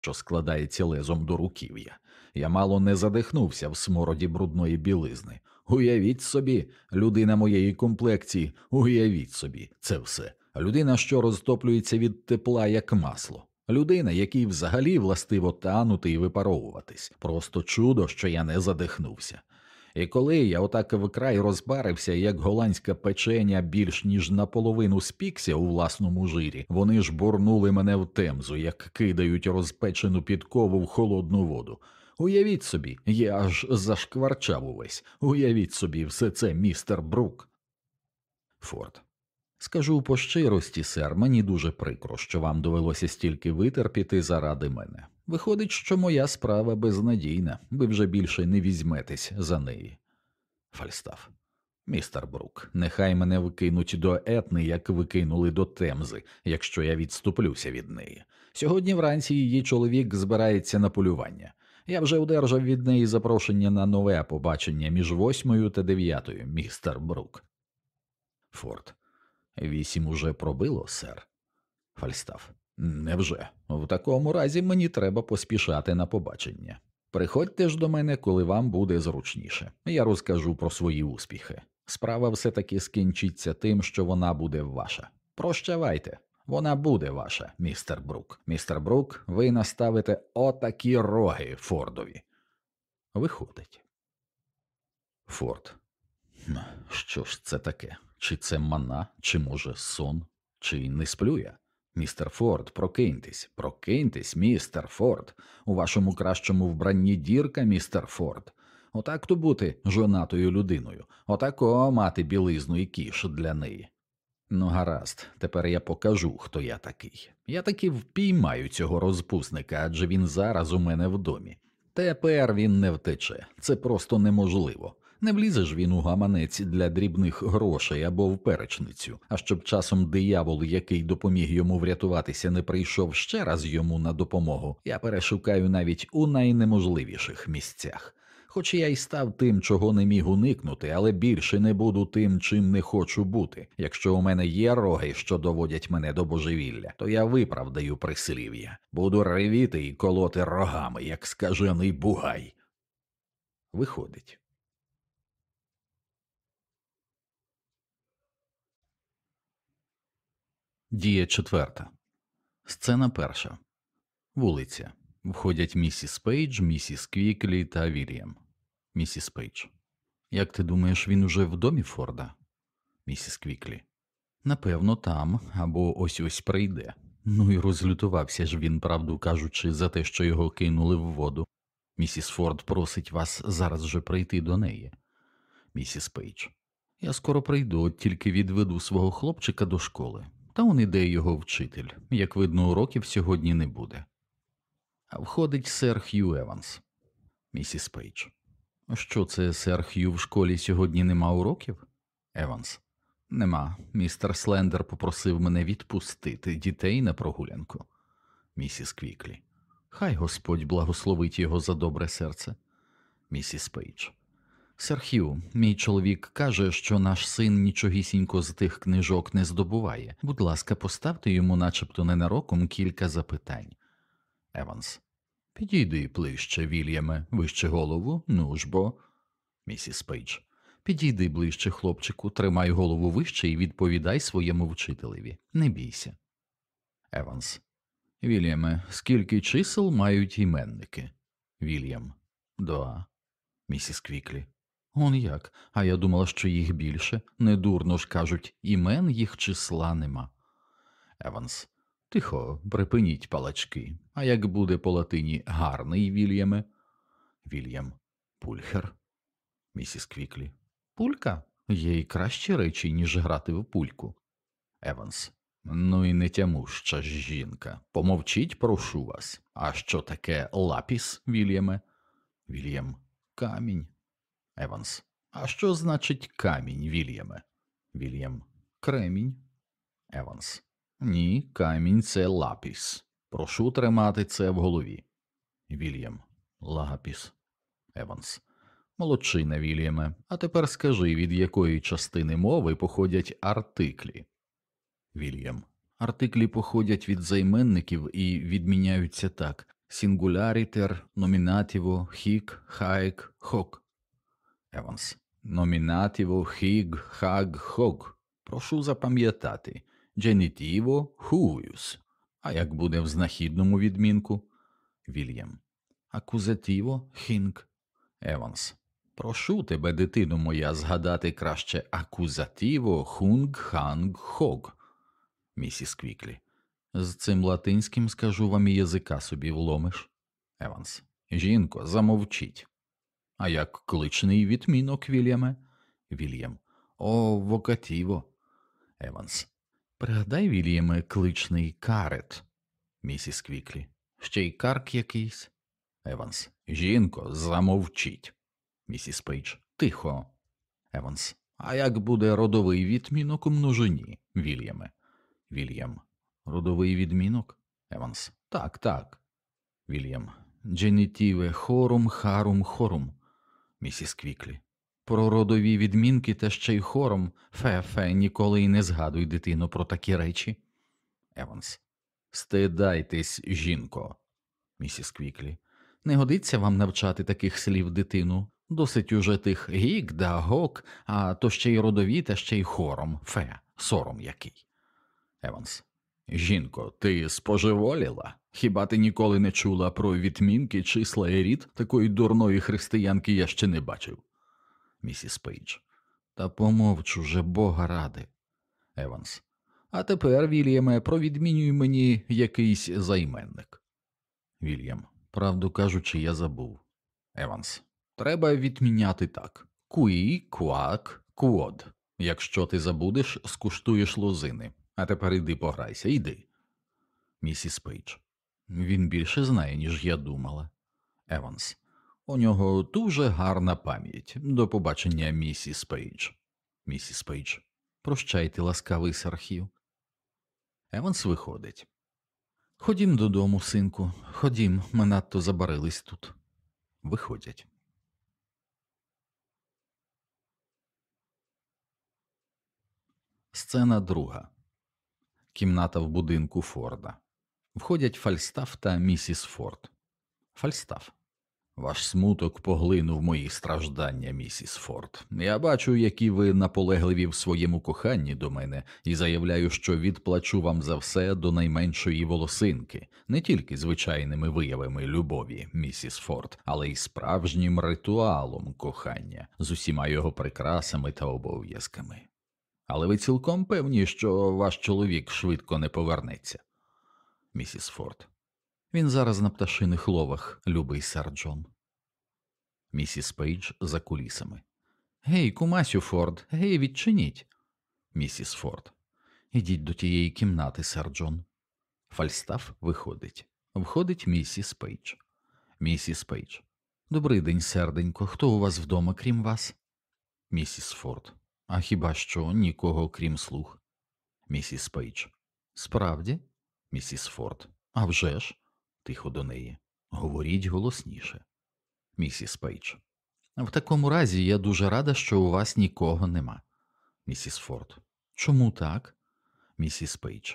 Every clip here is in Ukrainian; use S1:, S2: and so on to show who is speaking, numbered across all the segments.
S1: що складається лезом до руків'я. Я мало не задихнувся в смороді брудної білизни. Уявіть собі, людина моєї комплекції, уявіть собі, це все. Людина, що розтоплюється від тепла, як масло. Людина, якій взагалі властиво танути і випаровуватись. Просто чудо, що я не задихнувся. І коли я отак вкрай розбарився, як голландська печеня більш ніж наполовину спікся у власному жирі, вони ж бурнули мене в темзу, як кидають розпечену підкову в холодну воду. Уявіть собі, я аж зашкварчав увесь. Уявіть собі, все це містер Брук. Форд. Скажу по щирості, сер, мені дуже прикро, що вам довелося стільки витерпіти заради мене. Виходить, що моя справа безнадійна, ви вже більше не візьметесь за неї. Фальстаф. Містер Брук, нехай мене викинуть до етни, як викинули до темзи, якщо я відступлюся від неї. Сьогодні вранці її чоловік збирається на полювання. Я вже одержав від неї запрошення на нове побачення між восьмою та дев'ятою, містер Брук. Форд. Вісім уже пробило, сер. Фальстаф. Невже? В такому разі мені треба поспішати на побачення. Приходьте ж до мене, коли вам буде зручніше. Я розкажу про свої успіхи. Справа все таки скінчиться тим, що вона буде ваша. Прощавайте, вона буде ваша, містер Брук. Містер Брук, ви наставите отакі роги Фордові. Виходить. Форд. Що ж це таке? Чи це мана, чи, може, сон, чи не сплю я? Містер Форд, прокиньтесь, прокиньтесь, містер Форд, у вашому кращому вбранні дірка, містер Форд. Отак-то бути жонатою людиною, отако мати білизну і кіш для неї. Ну, гаразд, тепер я покажу, хто я такий. Я таки впіймаю цього розпусника, адже він зараз у мене в домі. Тепер він не втече, це просто неможливо. Не влізе ж він у гаманець для дрібних грошей або в перечницю, а щоб часом диявол, який допоміг йому врятуватися, не прийшов ще раз йому на допомогу, я перешукаю навіть у найнеможливіших місцях. Хоч я й став тим, чого не міг уникнути, але більше не буду тим, чим не хочу бути. Якщо у мене є роги, що доводять мене до божевілля, то я виправдаю прислів'я, буду ревіти і колоти рогами, як скажений бугай. Виходить. Дія четверта. Сцена перша. Вулиця. Входять місіс Пейдж, місіс Квіклі та Вільям. Місіс Пейдж. Як ти думаєш, він уже в домі Форда? Місіс Квіклі. Напевно, там або ось-ось прийде. Ну і розлютувався ж він, правду кажучи, за те, що його кинули в воду. Місіс Форд просить вас зараз же прийти до неї. Місіс Пейдж. Я скоро прийду, тільки відведу свого хлопчика до школи. Та он іде його вчитель. Як видно, уроків сьогодні не буде. Входить сер Хью Еванс. Місіс Пейдж. Що це, сер Хью, в школі сьогодні нема уроків? Еванс. Нема. Містер Слендер попросив мене відпустити дітей на прогулянку. Місіс Квіклі. Хай Господь благословить його за добре серце. Місіс Пейдж. Сер Хью, мій чоловік каже, що наш син нічогісінько з тих книжок не здобуває. Будь ласка, поставте йому, начебто ненароком, кілька запитань. Еванс. Підійди ближче, Вільяме, вище голову, ну ж бо. Місіс Пейдж. Підійди ближче, хлопчику, тримай голову вище і відповідай своєму вчителеві. Не бійся. Еванс. Вільяме, скільки чисел мають іменники? Вільям. Два. Місіс Квіклі. Он як, а я думала, що їх більше. Недурно ж кажуть, імен їх числа нема. Еванс. Тихо, припиніть балачки. А як буде по латині гарний Вільяме? Вільям. Pulcher. Місіс Квіклі. Пулька? Є й кращі речі, ніж грати в пульку. Еванс. Ну і не тямуща ж жінка. Помовчіть, прошу вас. А що таке lapis, Вільяме? Вільям. Камінь. Еванс. А що значить камінь, Вільяме? Вільям. Кремінь. Еванс. Ні, камінь це lapis. Прошу тримати це в голові. Вільям. Lapis. Еванс. Молодчина, Вільяме. А тепер скажи, від якої частини мови походять артиклі. Вільям. Артиклі походять від займенників і відміняються так Singulariter, nominativo, hic, haec, hoc. Еванс. Nominativo, hig, hag, hog. Прошу запам'ятати. Genitivo, hujus. А як буде в знахідному відмінку? Вільям. Accusativo, hinc. Еванс. Прошу тебе, дитино моя, згадати краще accusativo, hung, hang, hog. Місіс Квіклі. З цим латинським скажу вам і язика собі вломиш. Еванс. Жінко, замовчіть. А як кличний відмінок, Вільяме? Вільям. O, vocativo. Еванс. Пригадай, Вільяме, кличний caret. Місіс Квіклі. Ще й карк якийсь. Еванс. Жінко, замовчіть. Місіс Пейдж. Тихо. Еванс. А як буде родовий відмінок у множині, Вільяме? Вільям. Родовий відмінок? Еванс. Так, так. Вільям. Genitive horum, harum, horum. Місіс Квіклі. Про родові відмінки та ще й хором. Фе, фе, ніколи й не згадуй, дитино, про такі речі. Еванс. Стидайтесь, жінко. Місіс Квіклі. Не годиться вам навчати таких слів дитину. Досить уже тих hic да hoc, а то ще й родові, та ще й хором. Фе, сором який. Еванс. Жінко, ти збожеволіла? Хіба ти ніколи не чула про відмінки, числа і рід? Такої дурної християнки я ще не бачив. Місіс Пейдж. Та помовч уже бога ради. Еванс. А тепер, Вільяме, провідмінюй мені якийсь займенник. Вільям. Правду кажучи, я забув. Еванс. Треба відміняти так: qui, quae, quod. Якщо ти забудеш, скуштуєш лозини. А тепер іди пограйся, йди. Місіс Пейдж. Він більше знає, ніж я думала. Еванс. У нього дуже гарна пам'ять. До побачення, місіс Пейдж. Місіс Пейдж. Прощайте, ласкавий сер Х'ю. Еванс виходить. Ходім додому, синку, ходім, ми надто забарились тут. Виходять. Сцена друга. Кімната в будинку Форда. Входять Фальстаф та місіс Форд. Фальстаф. Ваш смуток поглинув мої страждання, місіс Форд. Я бачу, які ви наполегливі в своєму коханні до мене, і заявляю, що відплачу вам за все до найменшої волосинки, не тільки звичайними виявами любові, місіс Форд, але й справжнім ритуалом кохання з усіма його прикрасами та обов'язками. Але ви цілком певні, що ваш чоловік швидко не повернеться, місіс Форд. Він зараз на пташиних ловах, любий сер Джон. Місіс Пейдж за кулісами. Гей, кумасю Форд, гей, відчиніть. Місіс Форд. Ідіть до тієї кімнати, сер Джон. Фальстаф виходить. Входить місіс Пейдж. Місіс Пейдж. Добрий день, серденько. Хто у вас вдома, крім вас? Місіс Форд. А хіба що нікого, крім слуг? Місіс Пейдж. Справді? Місіс Форд. «А вже ж?» Тихо до неї. Говоріть голосніше. Місіс Пейдж. В такому разі я дуже рада, що у вас нікого нема. Місіс Форд. Чому так? Місіс Пейдж.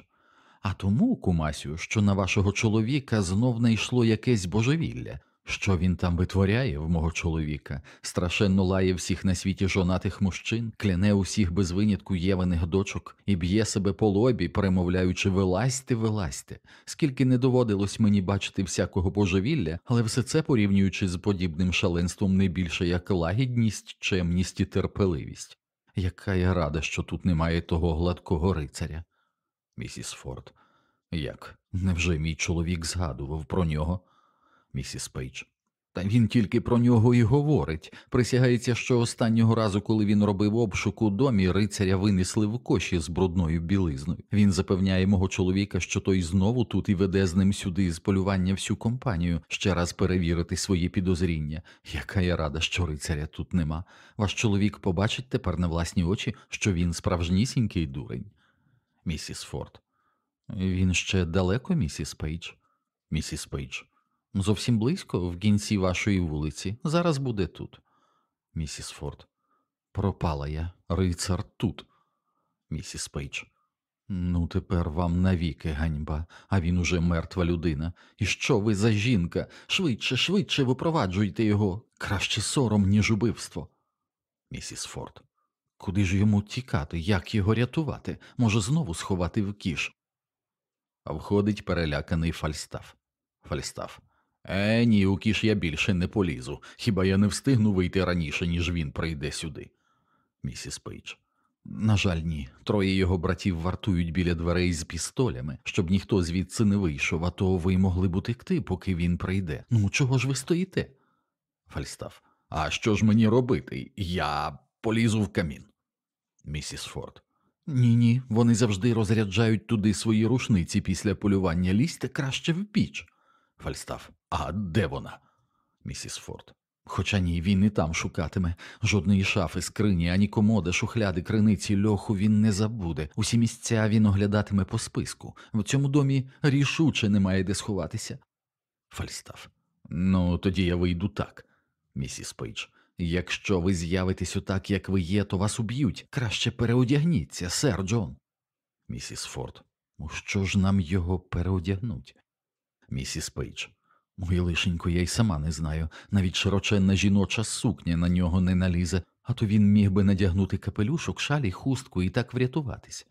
S1: А тому, кумасю, що на вашого чоловіка знов найшло якесь божевілля. Що він там витворяє в мого чоловіка, страшенно лає всіх на світі жонатих мужчин, кляне усіх без винятку єваних дочок і б'є себе по лобі, перемовляючи вилазьте, вилазьте. Скільки не доводилось мені бачити всякого божевілля, але все це порівнюючи з подібним шаленством не більше як лагідність, чемність і терпеливість. Яка я рада, що тут немає того гладкого рицаря. Місіс Форд. Як? Невже мій чоловік згадував про нього? Місіс Пейдж. Та він тільки про нього і говорить. Присягається, що останнього разу, коли він робив обшук у домі, рицаря винесли в коші з брудною білизною. Він запевняє мого чоловіка, що той знову тут і веде з ним сюди з полювання всю компанію, ще раз перевірити свої підозріння. Яка я рада, що рицаря тут нема. Ваш чоловік побачить тепер на власні очі, що він справжнісінький дурень. Місіс Форд. Він ще далеко, місіс Пейдж? Місіс Пейдж. Зовсім близько, в кінці вашої вулиці. Зараз буде тут. Місіс Форд. Пропала я. Рицар тут. Місіс Пейдж. Ну, тепер вам навіки ганьба, а він уже мертва людина. І що ви за жінка? Швидше, швидше випроваджуйте його. Краще сором, ніж убивство. Місіс Форд. Куди ж йому тікати, як його рятувати? Може, знову сховати в кіш? А входить переляканий Фальстаф. Фальстаф. Е, ні, у кіш я більше не полізу. Хіба я не встигну вийти раніше, ніж він прийде сюди? Місіс Пейдж. На жаль, ні. Троє його братів вартують біля дверей з пістолями, щоб ніхто звідси не вийшов, а то ви могли б утекти, поки він прийде. Ну, чого ж ви стоїте? Фальстаф. А що ж мені робити? Я полізу в камін. Місіс Форд. Ні, ні, вони завжди розряджають туди свої рушниці після полювання лізьте краще в піч. Фальстаф. А де вона? Місіс Форд. Хоча ні, він і там шукатиме. Жодної шафи, скрині, ані комоди, шухляди, криниці, льоху він не забуде. Усі місця він оглядатиме по списку. В цьому домі рішуче немає де сховатися. Фальстаф. Ну, тоді я вийду так, місіс Пейдж. Якщо ви з'явитесь отак, як ви є, то вас уб'ють. Краще переодягніться, сер Джон. Місіс Форд. У що ж нам його переодягнуть? Місіс Пейдж. Ой, лишенько, я й сама не знаю. Навіть широченна жіноча сукня на нього не налізе, а то він міг би надягнути капелюшок, шалі, хустку і так врятуватись.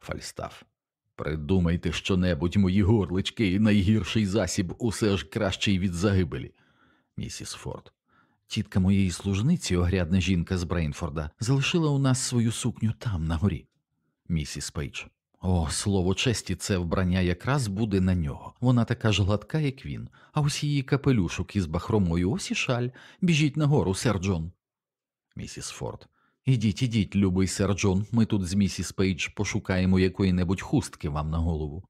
S1: Фальстаф. Придумайте що-небудь, мої горлички, найгірший засіб, усе ж кращий від загибелі. Місіс Форд. Тітка моєї служниці, огрядна жінка з Брейнфорда, залишила у нас свою сукню там, на горі. Місіс Пейдж. О, слово честі, це вбрання якраз буде на нього. Вона така ж гладка, як він, а ось її капелюшок із бахромою, ось і шаль. Біжіть нагору, сер Джон. Місіс Форд. Ідіть, ідіть, любий сер Джон, ми тут з місіс Пейдж пошукаємо якої-небудь хустки вам на голову.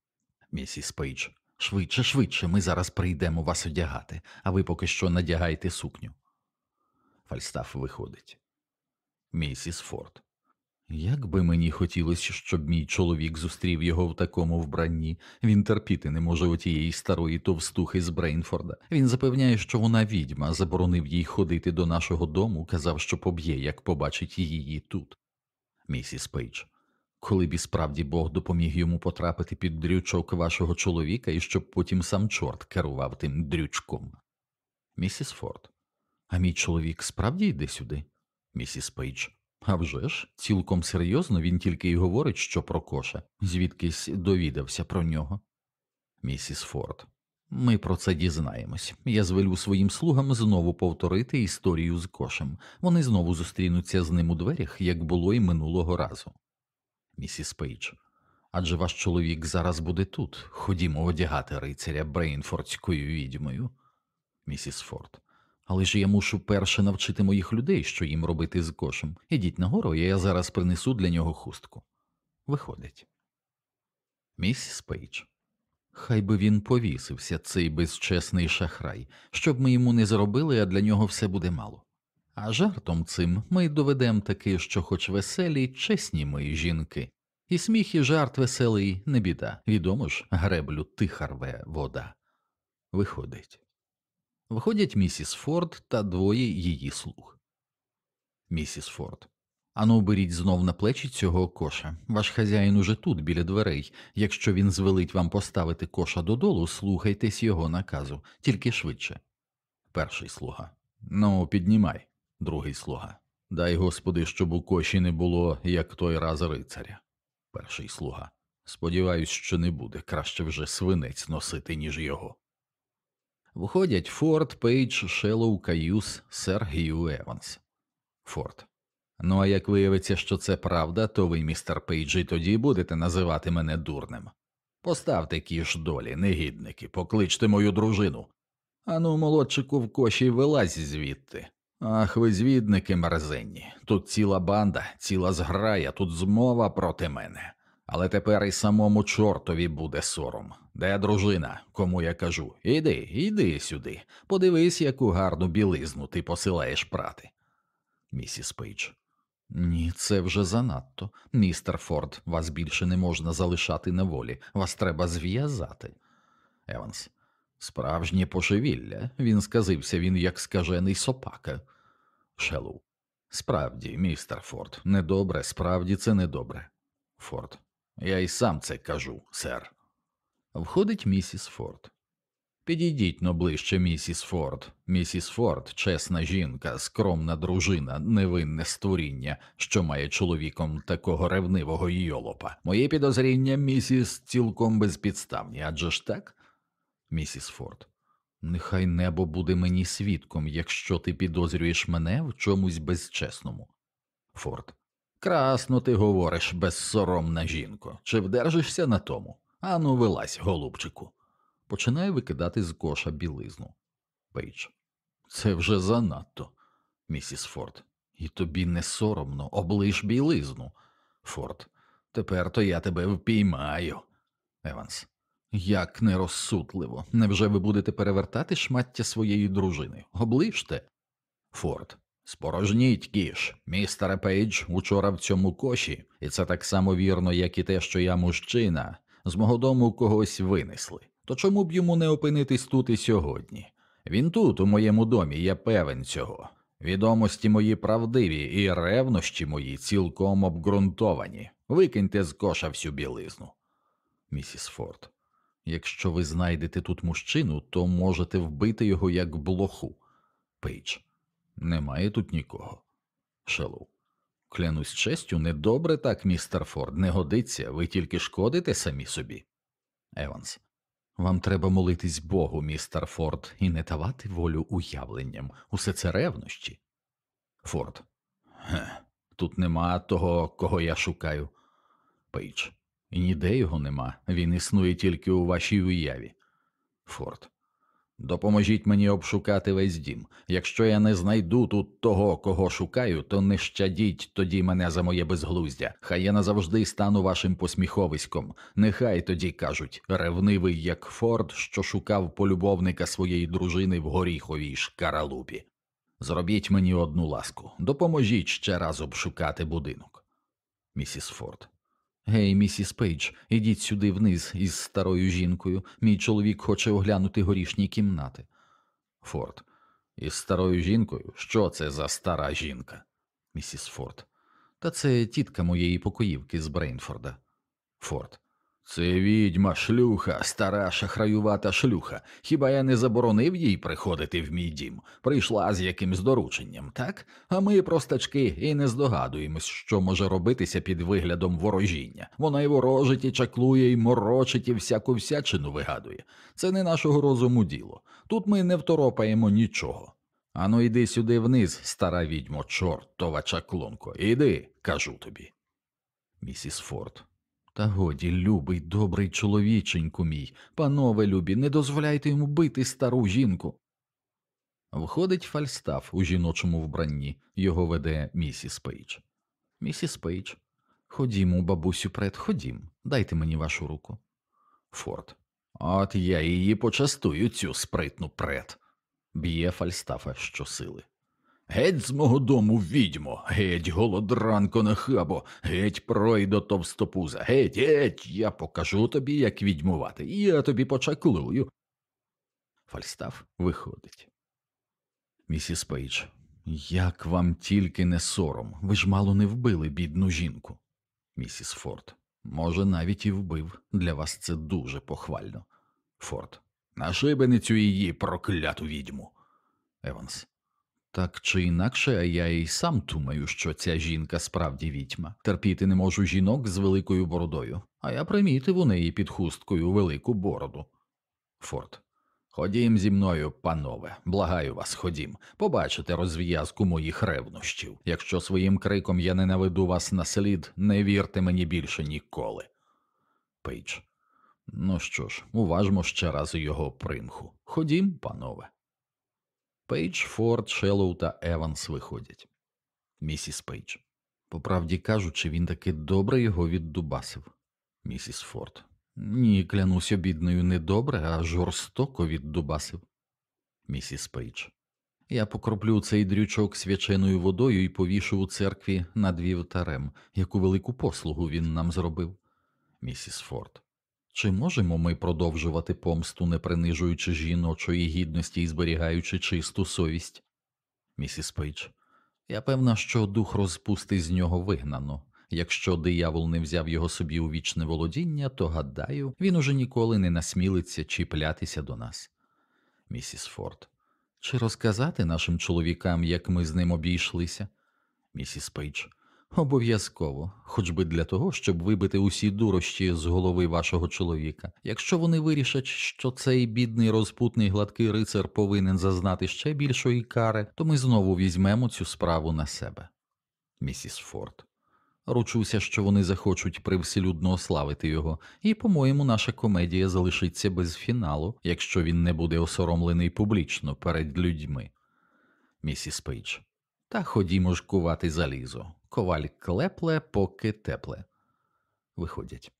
S1: Місіс Пейдж. Швидше, швидше, ми зараз прийдемо вас одягати, а ви поки що надягайте сукню. Фальстаф виходить. Місіс Форд. Як би мені хотілося, щоб мій чоловік зустрів його в такому вбранні, він терпіти не може отієї старої товстухи з Брейнфорда. Він запевняє, що вона відьма, заборонив їй ходити до нашого дому, казав, що поб'є, як побачить її тут. Місіс Пейдж. Коли б і справді Бог допоміг йому потрапити під дрючок вашого чоловіка і щоб потім сам чорт керував тим дрючком. Місіс Форд. А мій чоловік справді йде сюди? Місіс Пейдж. Авжеж, цілком серйозно він тільки й говорить, що про коша, звідкись довідався про нього. Місіс Форд. Ми про це дізнаємось. Я звелю своїм слугам знову повторити історію з кошем. Вони знову зустрінуться з ним у дверях, як було й минулого разу. Місіс Пейдж. Адже ваш чоловік зараз буде тут. Ходімо одягати рицаря Брейнфордською відьмою. Місіс Форд. Але ж я мушу перше навчити моїх людей, що їм робити з кошем. Ідіть нагору, я зараз принесу для нього хустку. Виходить. Місіс Пейдж. Хай би він повісився, цей безчесний шахрай, що б ми йому не зробили, а для нього все буде мало. А жартом цим ми доведемо таки, що хоч веселі, чесні мої жінки, і сміх і жарт веселий не біда. Відомо ж, греблю тиха рве вода. Виходить. Виходять місіс Форд та двоє її слуг. Місіс Форд. Ану, беріть знов на плечі цього коша. Ваш хазяїн уже тут, біля дверей. Якщо він звелить вам поставити коша додолу, слухайтесь його наказу, тільки швидше. Перший слуга. Ну, піднімай, другий слуга. Дай господи, щоб у коші не було, як той раз рицаря. Перший слуга. Сподіваюсь, що не буде краще вже свинець носити, ніж його. Входять Форд, Пейдж, Шеллоу, Каюс, сер Г'ю Еванс. Форд. Ну, а як виявиться, що це правда, то ви, містер Пейдж, і тоді будете називати мене дурним. Поставте кіш долі, негідники, покличте мою дружину. Ану, молодчику в коші вилазь звідти. Ах, ви звідники мерзенні. Тут ціла банда, ціла зграя, тут змова проти мене. Але тепер і самому чортові буде сором. Де дружина, кому я кажу? Іди, іди сюди. Подивись, яку гарну білизну ти посилаєш прати. Місіс Пейдж. Ні, це вже занадто. Містер Форд, вас більше не можна залишати на волі, вас треба зв'язати. Еванс. Справжнє пошевілля. Він сказився він як скажений сопака. Шеллоу. Справді, містер Форд, недобре, справді це недобре. Форд. Я й сам це кажу, сер. Входить місіс Форд. Підійдіть-но ближче, місіс Форд. Місіс Форд, чесна жінка, скромна дружина, невинне створіння, що має чоловіком такого ревнивого йолопа. Мої підозріння, місіс, цілком безпідставні, адже ж так? Місіс Форд. Нехай небо буде мені свідком, якщо ти підозрюєш мене в чомусь безчесному. Форд. Красно ти говориш, безсоромна жінко. Чи вдержишся на тому? Ану, вилазь, голубчику. Починає викидати з коша білизну. Пейдж. Це вже занадто, місіс Форд. І тобі не соромно, облиш білизну. Форд. Тепер то я тебе впіймаю. Еванс. Як нерозсудливо. Невже ви будете перевертати шмаття своєї дружини? Облиште. Форд. Спорожніть кіш, містере Пейдж, учора в цьому коші, і це так само вірно, як і те, що я мужчина, з мого дому когось винесли. То чому б йому не опинитись тут і сьогодні? Він тут, у моєму домі, я певен цього. Відомості мої правдиві і ревнощі мої цілком обґрунтовані. Викиньте з коша всю білизну. Місіс Форд. Якщо ви знайдете тут мужчину, то можете вбити його як блоху. Пейдж. Немає тут нікого. Шелоу. Клянусь честю, недобре так, містер Форд, не годиться, ви тільки шкодите самі собі. Еванс. Вам треба молитись Богу, містер Форд, і не давати волю уявленням. Усе це ревнощі. Форд. Ге, тут нема того, кого я шукаю. Пейдж. Ніде його нема. Він існує тільки у вашій уяві. Форд. Допоможіть мені обшукати весь дім. Якщо я не знайду тут того, кого шукаю, то не щадіть тоді мене за моє безглуздя. Хай я назавжди стану вашим посміховиськом. Нехай тоді кажуть, ревнивий, як Форд, що шукав полюбовника своєї дружини в горіховій шкаралупі. Зробіть мені одну ласку, допоможіть ще раз обшукати будинок. Місіс Форд. Гей, місіс Пейдж, ідіть сюди вниз із старою жінкою. Мій чоловік хоче оглянути горішні кімнати. Форд. Із старою жінкою? Що це за стара жінка? Місіс Форд. Та це тітка моєї покоївки з Брейнфорда. Форд. Це відьма, шлюха, стара шахраювата шлюха. Хіба я не заборонив їй приходити в мій дім? Прийшла з якимсь дорученням, так? А ми, простачки, і не здогадуємось, що може робитися під виглядом ворожіння. Вона й ворожить, і чаклує, і морочить, і всяку всячину вигадує. Це не нашого розуму діло. Тут ми не второпаємо нічого. Ану, йди сюди вниз, стара відьмо, чортова чаклунко. Іди, кажу тобі. Місіс Форд. Та годі, любий, добрий чоловіченьку мій, панове любі, не дозволяйте йому бити стару жінку. Входить Фальстаф у жіночому вбранні, його веде місіс Пейдж. Місіс Пейдж. Ходімо, бабусю Прет, ходім, дайте мені вашу руку. Форд. От я її почастую, цю спритну Прет. Б'є Фальстафа щосили. Геть з мого дому відьмо, геть голодранко нахабо, геть пройдо товстопуза, геть, геть, я покажу тобі, як відьмувати, я тобі почаклую. Фальстаф виходить. Місіс Пейдж, як вам тільки не сором, ви ж мало не вбили бідну жінку. Місіс Форд. Може, навіть і вбив. Для вас це дуже похвально. Форд. На шибеницю її прокляту відьму. Еванс. Так чи інакше, а я і сам думаю, що ця жінка справді відьма. Терпіти не можу жінок з великою бородою, а я примітив у неї під хусткою велику бороду. Форд. Ходім зі мною, панове, благаю вас, ходім, побачите розв'язку моїх ревнощів. Якщо своїм криком я не наведу вас на слід, не вірте мені більше ніколи. Пейдж. Ну що ж, уважмо ще раз його примху. Ходім, панове. Пейдж, Форд, Шеллоу та Еванс виходять. Місіс Пейдж. По правді кажучи, він таки добре його віддубасив. Місіс Форд. Ні, клянуся обіднею, не добре, а жорстоко віддубасив. Місіс Пейдж. Я покроплю цей дрючок свяченою водою і повішу у церкві над вівтарем, яку велику послугу він нам зробив. Місіс Форд. Чи можемо ми продовжувати помсту, не принижуючи жіночої гідності і зберігаючи чисту совість? Місіс Пейдж. Я певна, що дух розпусти з нього вигнано. Якщо диявол не взяв його собі у вічне володіння, то гадаю, він уже ніколи не насмілиться чіплятися до нас. Місіс Форд. Чи розказати нашим чоловікам, як ми з ним обійшлися? Місіс Пейдж. Обов'язково, хоч би для того, щоб вибити усі дурощі з голови вашого чоловіка. Якщо вони вирішать, що цей бідний розпутний гладкий рицар повинен зазнати ще більшої кари, то ми знову візьмемо цю справу на себе. Місіс Форд. Ручуся, що вони захочуть привселюдно ославити його, і, по-моєму, наша комедія залишиться без фіналу, якщо він не буде осоромлений публічно перед людьми. Місіс Пейдж. Та ходімо ж кувати залізо. Коваль клепле, поки тепле. Виходять.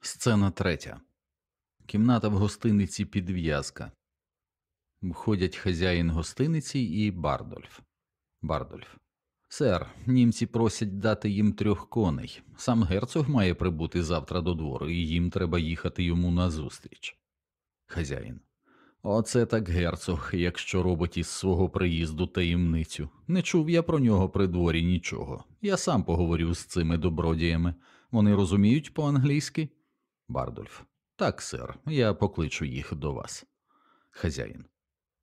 S1: Сцена третя. Кімната в гостиниці "Підв'язка". Входять хазяїн гостиниці і Бардольф. Бардольф. Сер, німці просять дати їм трьох коней. Сам герцог має прибути завтра до двору, і їм треба їхати йому назустріч. Хазяїн. Оце так герцог, якщо робить із свого приїзду таємницю. Не чув я про нього при дворі нічого. Я сам поговорю з цими добродіями. Вони розуміють по-англійськи? Бардольф. Так, сер, я покличу їх до вас. Хазяїн.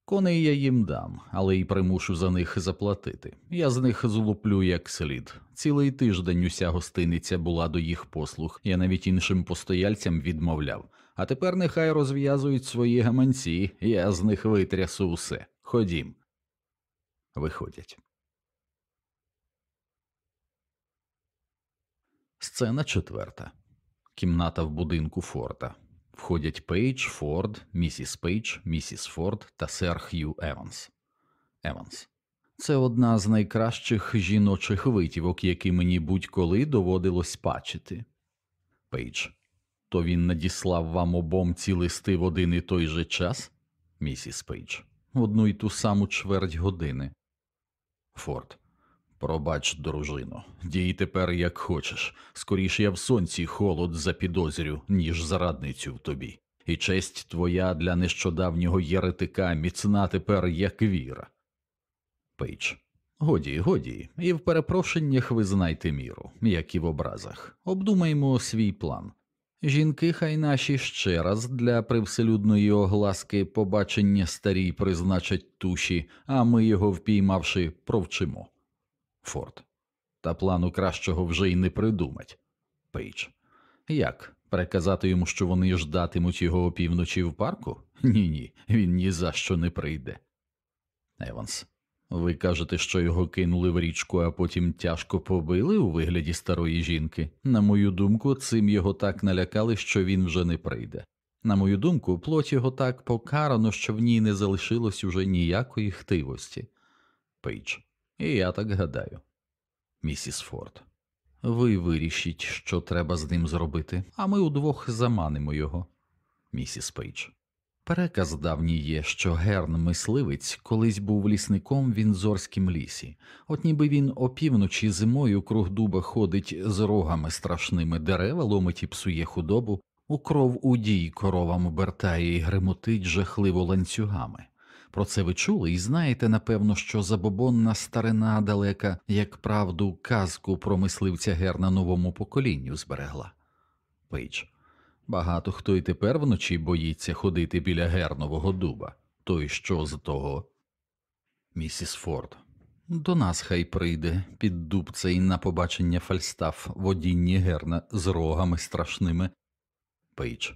S1: Коней я їм дам, але й примушу за них заплатити. Я з них злуплю як слід. Цілий тиждень уся гостиниця була до їх послуг, я навіть іншим постояльцям відмовляв. А тепер нехай розв'язують свої гаманці, я з них витрясу все. Ходім. Виходять. Сцена четверта. Кімната в будинку Форда. Входять Пейдж, Форд, місіс Пейдж, місіс Форд та сер Х'ю Еванс. Еванс. Це одна з найкращих жіночих витівок, які мені будь-коли доводилось бачити. Пейдж. То він надіслав вам обом ці листи в один і той же час? Місіс Пейдж. Одну й ту саму чверть години. Форд. Пробач, дружино, дій тепер як хочеш. Скоріш я в сонці холод запідозрю, ніж зрадницю в тобі. І честь твоя для нещодавнього єретика міцна тепер як віра. Пейдж. Годі, годі, і в перепрошеннях ви знайте міру, як і в образах. Обдумаймо свій план. Жінки хай наші ще раз для привселюдної огласки побачення старій призначать туші, а ми його впіймавши, провчимо. Форд. Та плану кращого вже й не придумать. Пейдж. Як? Переказати йому, що вони ждатимуть його опівночі в парку? Ні ні, він ні за що не прийде. Еванс. Ви кажете, що його кинули в річку, а потім тяжко побили у вигляді старої жінки. На мою думку, цим його так налякали, що він вже не прийде. На мою думку, плоть його так покарано, що в ній не залишилось уже ніякої хтивості. Пейдж. І я так гадаю. Місіс Форд. Ви вирішіть, що треба з ним зробити, а ми удвох заманимо його. Місіс Пейдж. Переказ давній є, що Герн мисливець колись був лісником в Віндзорськім лісі, от ніби він опівночі зимою круг дуба ходить з рогами страшними дерева, ломить і псує худобу, у кров удій коровам обертає і гремотить жахливо ланцюгами. Про це ви чули і знаєте, напевно, що забобонна старина далека, як правду, казку про мисливця Герна новому поколінню зберегла. Пейдж. Багато хто й тепер вночі боїться ходити біля гернового дуба. То й що з того? Місіс Форд. До нас хай прийде під дуб цей на побачення Фальстаф в одінні Герна з рогами страшними. Пейдж.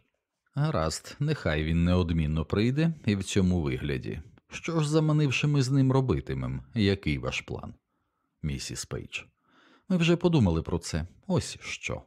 S1: Гаразд, нехай він неодмінно прийде і в цьому вигляді. Що ж заманивши ми з ним робитимем? Який ваш план? Місіс Пейдж. Ми вже подумали про це. Ось що.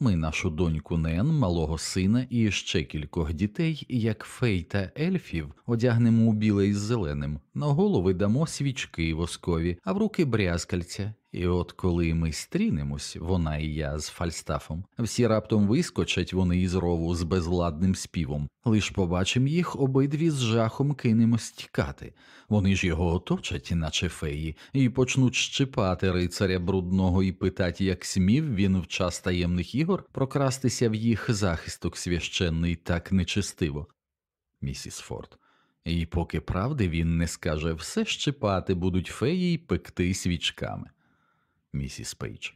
S1: Ми нашу доньку Нен, малого сина і ще кількох дітей, як фей та ельфів, одягнемо у біле із зеленим, на голови дамо свічки воскові, а в руки брязкальця. І от коли ми стрінемось, вона і я з Фальстафом, всі раптом вискочать вони із рову з безладним співом, лиш побачим їх, обидві з жахом кинемось тікати. Вони ж його оточать, наче феї, і почнуть щипати рицаря брудного і питать, як смів він в час таємних ігор прокрастися в їх захисток священний так нечестиво. Місіс Форд. І поки правди він не скаже, все щипати будуть феї й пекти свічками. Місіс Пейдж.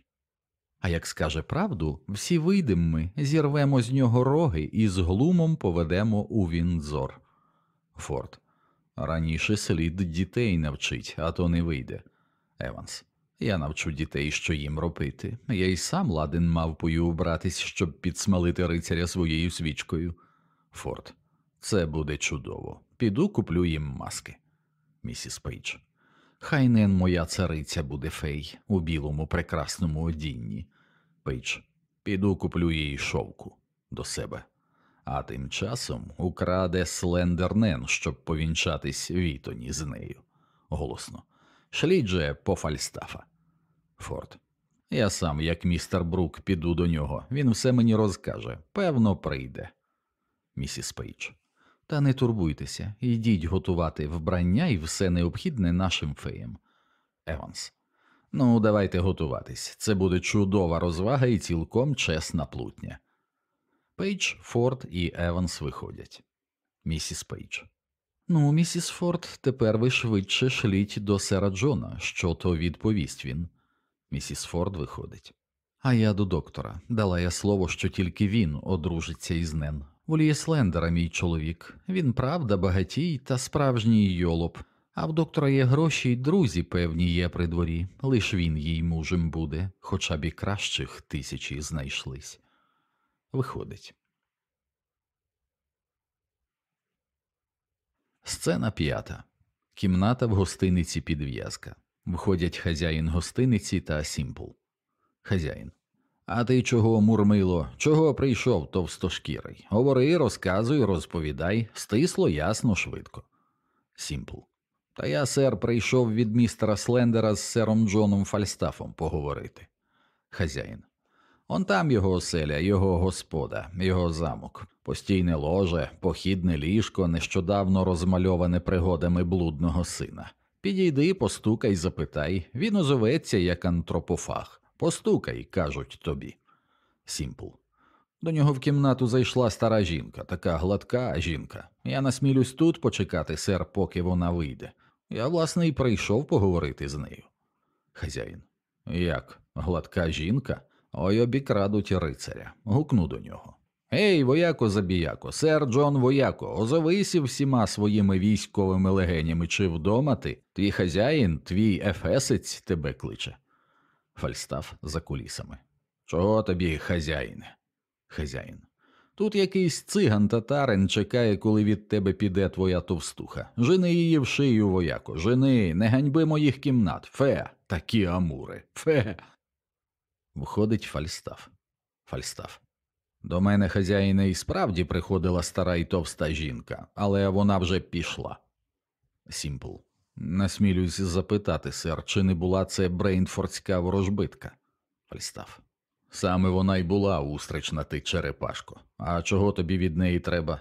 S1: А як скаже правду, всі вийдемо ми, зірвемо з нього роги і з глумом поведемо у Віндзор. Форд. Раніше слід дітей навчить, а то не вийде. Еванс. Я навчу дітей, що їм робити. Я й сам ладен мавпою убратись, щоб підсмалити рицаря своєю свічкою. Форд. Це буде чудово. Піду куплю їм маски. Місіс Пейдж. Хай Нен моя цариця буде фей у білому прекрасному одінні. Пейдж. Піду куплю їй шовку до себе. А тим часом украде Слендер Нен, щоб повінчатись в Ітоні з нею. Голосно. Шліть же по Фальстафа. Форд. Я сам, як містер Брук, піду до нього. Він все мені розкаже. Певно, прийде. Місіс Пейдж. Та не турбуйтеся, йдіть готувати вбрання і все необхідне нашим феям. Еванс. Ну, давайте готуватись. Це буде чудова розвага і цілком чесна плутня. Пейдж, Форд і Еванс виходять. Місіс Пейдж. Ну, місіс Форд, тепер ви швидше шліть до сера Джона, що то відповість він. Місіс Форд виходить. А я до доктора. Дала я слово, що тільки він одружиться із Нен. Воліє Слендера, мій чоловік. Він правда, багатій та справжній йолоп. А в доктора є гроші й друзі, певні, є при дворі. Лиш він їй мужем буде, хоча б і кращих тисячі знайшлись. Виходить. Сцена п'ята. Кімната в гостиниці підв'язка. Входять хазяїн гостиниці та Сімпл. Хазяїн. А ти чого, мурмило? Чого прийшов товстошкірий? Говори, розказуй, розповідай, стисло, ясно, швидко. Сімпл. Та я, сер, прийшов від містера Слендера з сером Джоном Фальстафом поговорити. Хазяїн. Он там його оселя, його господа, його замок, постійне ложе, похідне ліжко, нещодавно розмальоване пригодами блудного сина. Підійди, постукай, запитай, він озоветься як антропофаг. Постукай, кажуть тобі. Сімпл. До нього в кімнату зайшла стара жінка, така гладка жінка. Я насмілюсь тут почекати, сер, поки вона вийде. Я, власне, і прийшов поговорити з нею. Хазяїн. Як? Гладка жінка? Ой обікрадуть рицаря. Гукну до нього. Ей, вояко забіяко, сер Джон Вояко, озовися всіма своїми військовими легенями, чи вдома ти? Твій хазяїн, твій ефесець тебе кличе. Фальстаф за кулісами. Чого тобі, хазяїне? Хазяїн. Тут якийсь циган татарин чекає, коли від тебе піде твоя товстуха. Жени її в шию, вояко, жени, не ганьби моїх кімнат. Фе, такі амури. Фе. Входить Фальстаф. Фальстаф. До мене хазяїна і справді приходила стара і товста жінка, але вона вже пішла. Сімпл. Насмілюсь запитати, сер, чи не була це Брейнфордська ворожбитка? Фальстаф. Саме вона й була устрична ти, черепашко. А чого тобі від неї треба?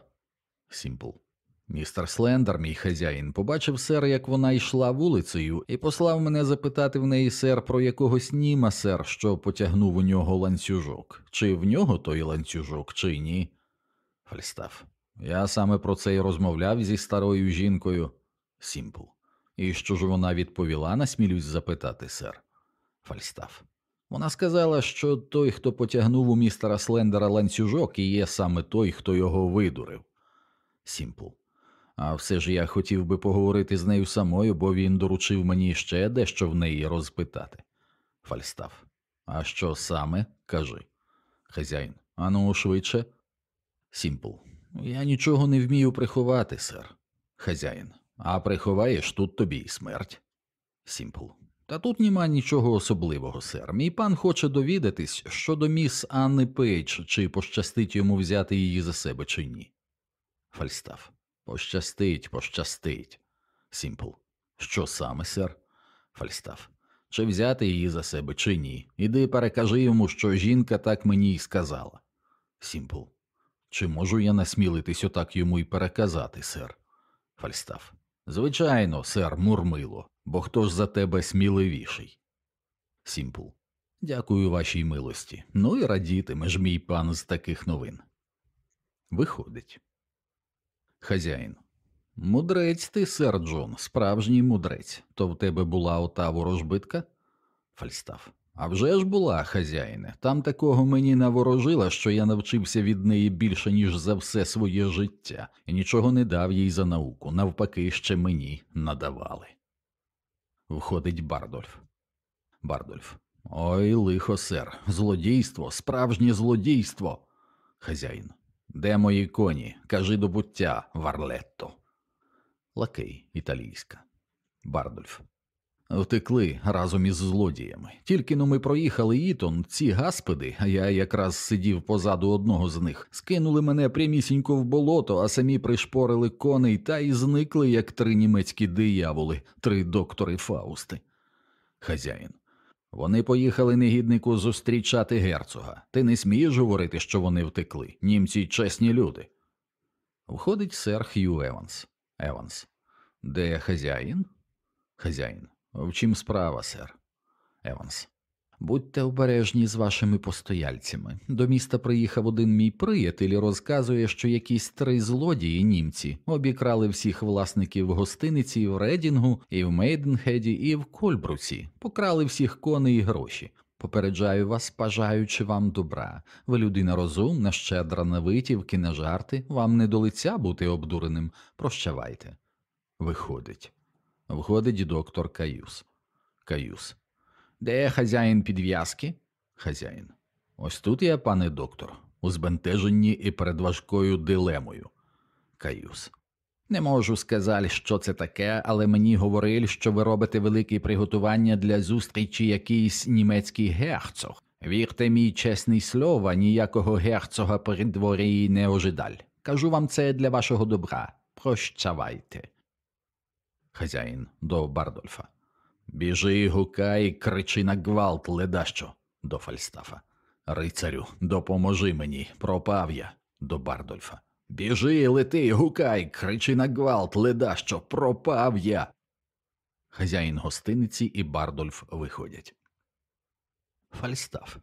S1: Сімпл. Містер Слендер, мій хазяїн, побачив сер, як вона йшла вулицею, і послав мене запитати в неї сер про якогось Німа, сер, що потягнув у нього ланцюжок. Чи в нього той ланцюжок, чи ні? Фальстаф. Я саме про це й розмовляв зі старою жінкою. Сімпл. І що ж вона відповіла, насмілюсь запитати, сер. Фальстаф. Вона сказала, що той, хто потягнув у містера Слендера ланцюжок, і є саме той, хто його видурив. Сімпл. А все ж я хотів би поговорити з нею самою, бо він доручив мені ще дещо в неї розпитати. Фальстаф. А що саме? Кажи. Хазяїн. Ану, швидше. Сімпл. Я нічого не вмію приховати, сер. Хазяїн. А приховаєш тут тобі й смерть. Сімпл. Та тут нема нічого особливого, сер. Мій пан хоче довідатись щодо міс Анни Пейдж, чи пощастить йому взяти її за себе, чи ні. Фальстаф. Пощастить, пощастить. Сімпл. Що саме, сер? Фальстаф. Чи взяти її за себе, чи ні? Іди перекажи йому, що жінка так мені й сказала. Сімпл. Чи можу я насмілитись отак йому й переказати, сер? Фальстаф. Звичайно, сер, мурмило, бо хто ж за тебе сміливіший? Сімпл. Дякую вашій милості. Ну і радітиме ж мій пан з таких новин. Виходить. Хазяїн. Мудрець ти, сер Джон, справжній мудрець. То в тебе була ота ворожбитка? Фальстаф. Авжеж була, хазяїне. Там такого мені наворожила, що я навчився від неї більше, ніж за все своє життя, і нічого не дав їй за науку, навпаки, ще мені надавали. Входить Бардольф. Бардольф. Ой, лихо, сер, злодійство, справжнє злодійство. Хазяїн. Де мої коні? Кажи до буття, Варлетто. Лакей італійська. Бардольф. Втекли разом із злодіями. Тільки но ми проїхали Ітон, ці гаспеди, а я якраз сидів позаду одного з них, скинули мене прямісінько в болото, а самі пришпорили коней та й зникли, як три німецькі дияволи, три доктори Фаусти. Хазяїн. Вони поїхали негіднику зустрічати герцога. Ти не смієш говорити, що вони втекли. Німці чесні люди. Входить сер Хью Еванс. Еванс. Де хазяїн? Хазяїн. В чим справа, сер? Еванс. Будьте обережні з вашими постояльцями. До міста приїхав один мій приятель і розказує, що якісь три злодії німці обікрали всіх власників гостиниці в Редінгу, і в Мейденхеді, і в Кольбруці, покрали всіх коней і гроші. Попереджаю вас, бажаючи вам добра. Ви людина розумна, щедра на витівки, на жарти, вам не до лиця бути обдуреним. Прощавайте. Виходить. Входить доктор Каюс. Каюс. Де хазяїн підв'язки? Хазяїн. Ось тут я, пане доктор, у збентеженні і перед важкою дилемою. Каюс. Не можу сказати, що це таке, але мені говорили, що ви робите великі приготування для зустрічі якийсь німецький герцог. Вірте мій чесний слово, ніякого герцога при дворі не ожидаль. Кажу вам це для вашого добра. Прощавайте. Хазяїн до Бардольфа. Біжи, гукай, кричи на гвалт, ледащо, до Фальстафа. Рицарю, допоможи мені, пропав я, до Бардольфа. Біжи, лети, гукай, кричи на гвалт, ледащо, пропав я. Хазяїн гостиниці і Бардольф виходять. Фальстаф.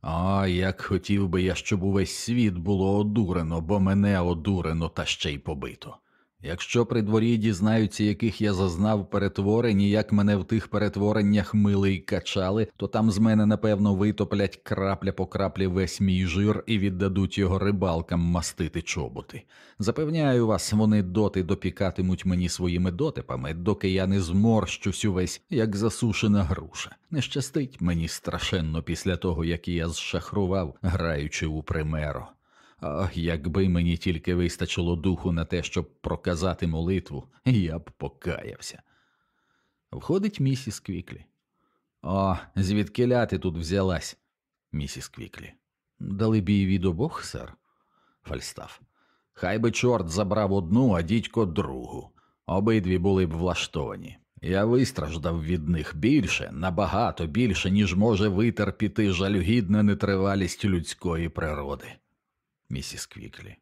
S1: А як хотів би я, щоб увесь світ було одурено, бо мене одурено та ще й побито. Якщо при дворі дізнаються, яких я зазнав перетворень, і як мене в тих перетвореннях мили й качали, то там з мене напевно витоплять крапля по краплі весь мій жир і віддадуть його рибалкам мастити чоботи. Запевняю вас, вони доти допікатимуть мені своїми дотипами, доки я не зморщусь увесь, як засушена груша. Не щастить мені страшенно після того, як я зшахрував, граючи у примеро. Ах, якби мені тільки вистачило духу на те, щоб проказати молитву, я б покаявся. Входить місіс Квіклі. О, звідкіля ти тут взялась? Місіс Квіклі. Дали бій від обох, сер? Фальстаф. Хай би чорт забрав одну, а дідько другу. Обидві були б влаштовані. Я вистраждав від них більше, набагато більше, ніж може витерпіти жалюгідна нетривалість людської природи місіс Квіклі.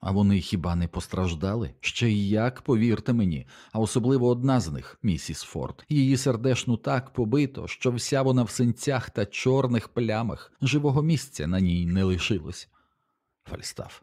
S1: А вони хіба не постраждали? Ще й як, повірте мені, а особливо одна з них, місіс Форд. Її сердешну так побито, що вся вона в синцях та чорних плямах, живого місця на ній не лишилось. Фальстаф.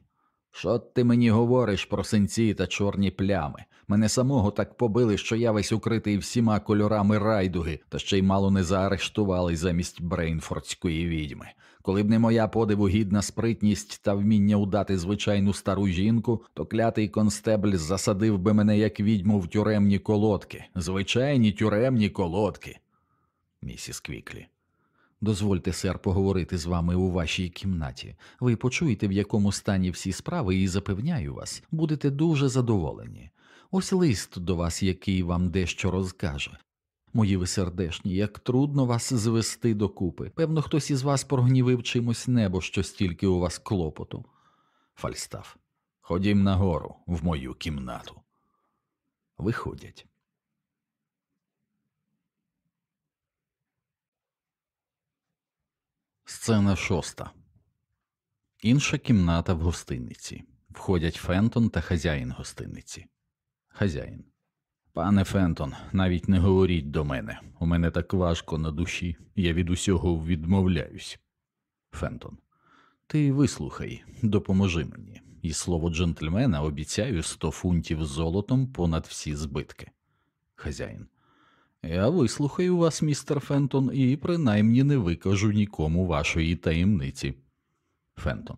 S1: Що ти мені говориш про синці та чорні плями? Мене самого так побили, що я весь укритий всіма кольорами райдуги, та ще й мало не заарештували замість Брейнфордської відьми. Коли б не моя подиву гідна спритність та вміння удати звичайну стару жінку, то клятий констебль засадив би мене як відьму в тюремні колодки, звичайні тюремні колодки. Місіс Квіклі. Дозвольте, сер, поговорити з вами у вашій кімнаті. Ви почуєте, в якому стані всі справи, і запевняю вас, будете дуже задоволені. Ось лист до вас, який вам дещо розкаже. Мої ви сердешні, як трудно вас звести докупи. Певно, хтось із вас прогнівив чимось небо, що стільки у вас клопоту. Фальстаф. Ходім нагору в мою кімнату. Виходять. Сцена шоста. Інша кімната в гостиниці. Входять Фентон та хазяїн гостиниці. Хазяїн. Пане Фентон, навіть не говоріть до мене. У мене так важко на душі. Я від усього відмовляюсь. Фентон. Ти вислухай, допоможи мені. і слово джентльмена обіцяю сто фунтів золотом понад всі збитки. Хазяїн. Я вислухаю вас, містер Фентон, і принаймні не викажу нікому вашої таємниці. Фентон.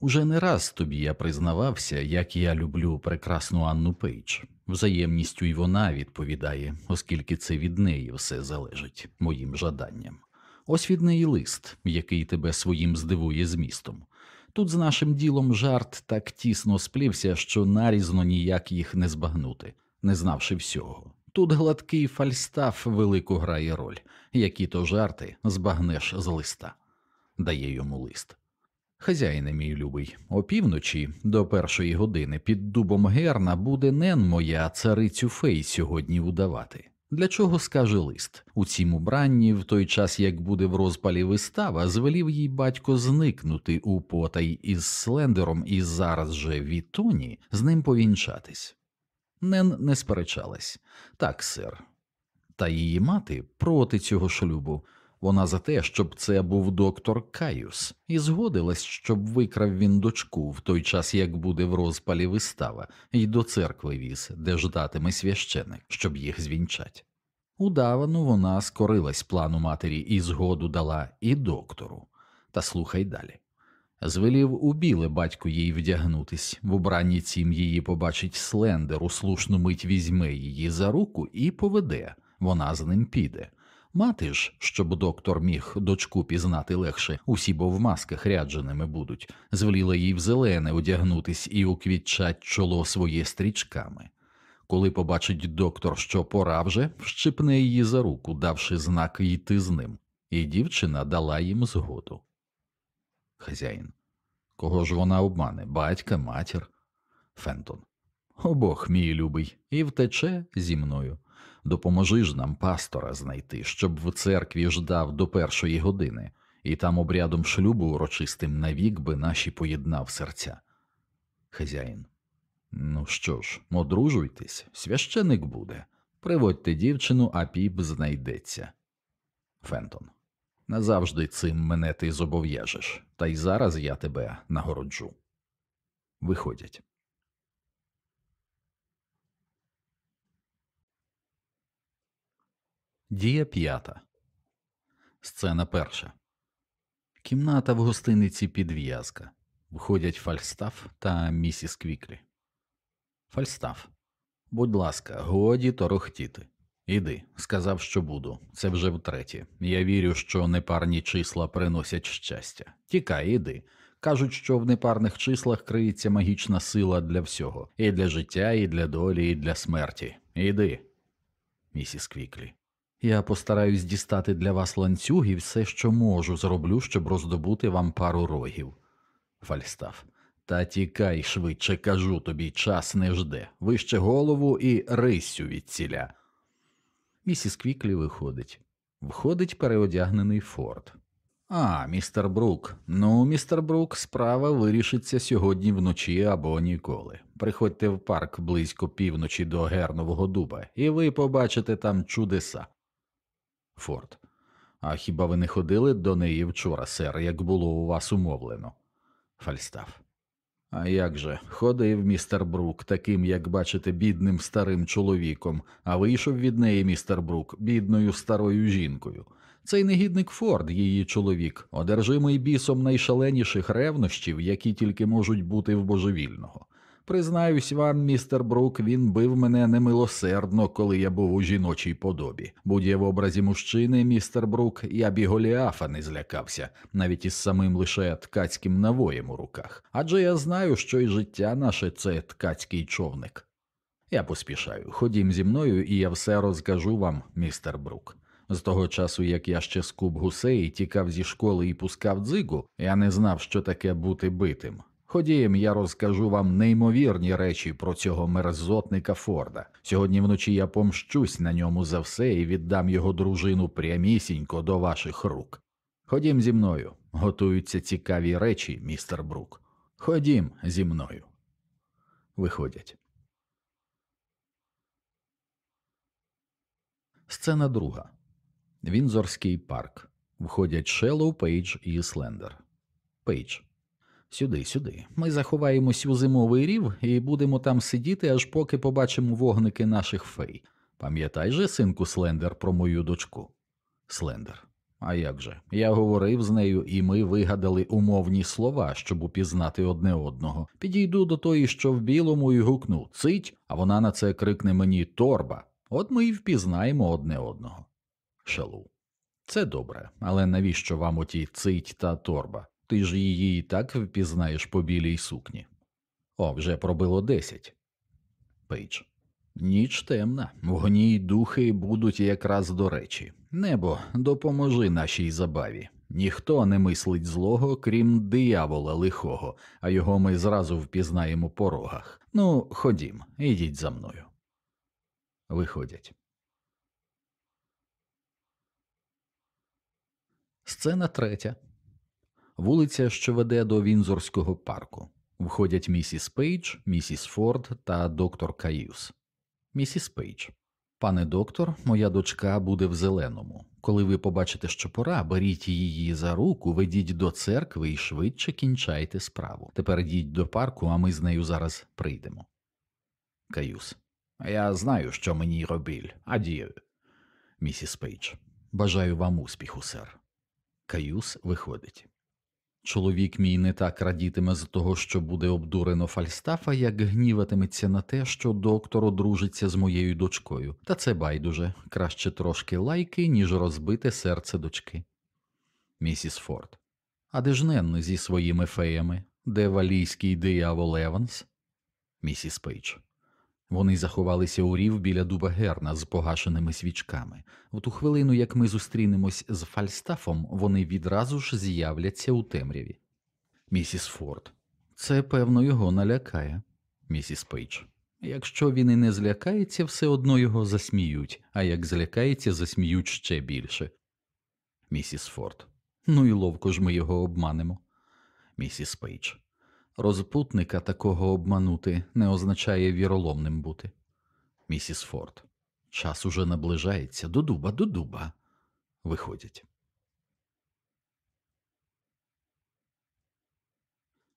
S1: Уже не раз тобі я признавався, як я люблю прекрасну Анну Пейдж. Взаємністю й вона відповідає, оскільки це від неї все залежить моїм жаданням. Ось від неї лист, який тебе своїм здивує змістом. Тут з нашим ділом жарт так тісно сплівся, що нарізно ніяк їх не збагнути, не знавши всього. Тут гладкий Фальстаф велику грає роль, які то жарти збагнеш з листа, дає йому лист. Хазяїне мій любий, опівночі до першої години під дубом Герна буде нен моя царицю фей сьогодні удавати. Для чого скаже лист? У цім убранні, в той час як буде в розпалі вистава, звелів їй батько зникнути у потай із Слендером і зараз же від Тоні з ним повінчатись. Нен не сперечалась так, сир. Та її мати проти цього шлюбу. Вона за те, щоб це був доктор Каюс, і згодилась, щоб викрав він дочку в той час, як буде в розпалі вистава, і до церкви віз, де ждатиме священик, щоб їх звінчать. Удавану вона скорилась плану матері і згоду дала і доктору. Та слухай далі. Звелів у біле батько їй вдягнутись, в убранні цім її побачить слендер, у слушну мить візьме її за руку і поведе, вона з ним піде. Мати ж, щоб доктор міг дочку пізнати легше, усі бо в масках рядженими будуть, звеліла їй в зелене одягнутись і уквітчать чоло своє стрічками. Коли побачить доктор, що пора вже, вщипне її за руку, давши знак йти з ним, і дівчина дала їм згоду. Хазяїн. Кого ж вона обмане? Батька, матір? Фентон. Обох, мій любий, і втече зі мною. Допоможи ж нам пастора знайти, щоб в церкві ждав до першої години, і там обрядом шлюбу урочистим навік би наші поєднав серця. Хазяїн. Ну що ж, одружуйтесь, священик буде. Приводьте дівчину, а піп знайдеться. Фентон. Назавжди цим мене ти зобов'яжеш, та й зараз я тебе нагороджу. Виходять. Дія п'ята. Сцена перша. Кімната в гостиниці підв'язка. Входять Фальстаф та місіс Квіклі. Фальстаф. Будь ласка, годі торохтіти. Іди, сказав, що буду. Це вже втретє. Я вірю, що непарні числа приносять щастя. Тікай, іди. Кажуть, що в непарних числах криється магічна сила для всього і для життя, і для долі, і для смерті. Іди, місіс Квіклі. Я постараюсь дістати для вас ланцюг і все, що можу, зроблю, щоб роздобути вам пару рогів. Фальстаф. Та тікай швидше, кажу тобі, час не жде. Вище голову і риссю відціля. Місіс Квіклі виходить. Входить переодягнений Форд. А, містер Брук. Ну, містер Брук, справа вирішиться сьогодні вночі або ніколи. Приходьте в парк близько півночі до Гернового дуба, і ви побачите там чудеса. Форд. А хіба ви не ходили до неї вчора, сер, як було у вас умовлено? Фальстаф. А як же, ходив містер Брук, таким, як бачите, бідним старим чоловіком, а вийшов від неї містер Брук, бідною старою жінкою. Цей негідник Форд, її чоловік, одержимий бісом найшаленіших ревнощів, які тільки можуть бути в божевільного. Признаюсь вам, містер Брук, він бив мене немилосердно, коли я був у жіночій подобі. Будь я в образі мужчини, містер Брук, я б і Голіафа не злякався, навіть із самим лише ткацьким навоєм у руках. Адже я знаю, що й життя наше це ткацький човник. Я поспішаю. Ходім зі мною, і я все розкажу вам, містер Брук. З того часу, як я ще скуб гусей, тікав зі школи і пускав дзигу, я не знав, що таке бути битим. Ходім, я розкажу вам неймовірні речі про цього мерзотника Форда. Сьогодні вночі я помщусь на ньому за все і віддам його дружину прямісінько до ваших рук. Ходім зі мною, готуються цікаві речі, містер Брук. Ходім зі мною. Виходять. Сцена друга. Вінзорський парк. Входять Шеллоу, Пейдж і Слендер. Пейдж. Сюди, сюди. Ми заховаємось у зимовий рів і будемо там сидіти, аж поки побачимо вогники наших фей. Пам'ятай же, синку Слендер, про мою дочку. Слендер. А як же? Я говорив з нею, і ми вигадали умовні слова, щоб упізнати одне одного. Підійду до тої, що в білому, і гукну цить, а вона на це крикне мені торба. От ми і впізнаємо одне одного. Шеллоу. Це добре, але навіщо вам оті цить та торба? Ти ж її і так впізнаєш по білій сукні. О, вже пробило десять. Пейдж. Ніч темна, вогні й духи будуть якраз до речі. Небо, допоможи нашій забаві. Ніхто не мислить злого, крім диявола лихого, а його ми зразу впізнаємо по рогах. Ну, ходім, ідіть за мною. Виходять. Сцена третя. Вулиця, що веде до Вінзорського парку. Входять місіс Пейдж, місіс Форд та доктор Каюс. Місіс Пейдж. Пане доктор, моя дочка буде в зеленому. Коли ви побачите, що пора, беріть її за руку, ведіть до церкви і швидше кінчайте справу. Тепер йдіть до парку, а ми з нею зараз прийдемо. Каюс. Я знаю, що мені робіль. Adieu. Місіс Пейдж. Бажаю вам успіху, сер. Каюс виходить. Чоловік мій не так радітиме з того, що буде обдурено Фальстафа, як гніватиметься на те, що доктор одружиться з моєю дочкою, та це байдуже краще трошки лайки, ніж розбите серце дочки. Місіс Форд. А де ж Ненні зі своїми феями? Де валійський диявол Еванс? Місіс Пейдж. Вони заховалися у рів біля дуба Герна з погашеними свічками. В ту хвилину, як ми зустрінемось з Фальстафом, вони відразу ж з'являться у темряві. Місіс Форд. Це, певно, його налякає. Місіс Пейдж. Якщо він і не злякається, все одно його засміють, а як злякається, засміють ще більше. Місіс Форд. Ну і ловко ж ми його обманемо. Місіс Пейдж. Розпутника такого обманути не означає віроломним бути. Місіс Форд. Час уже наближається до дуба, до дуба. Виходять.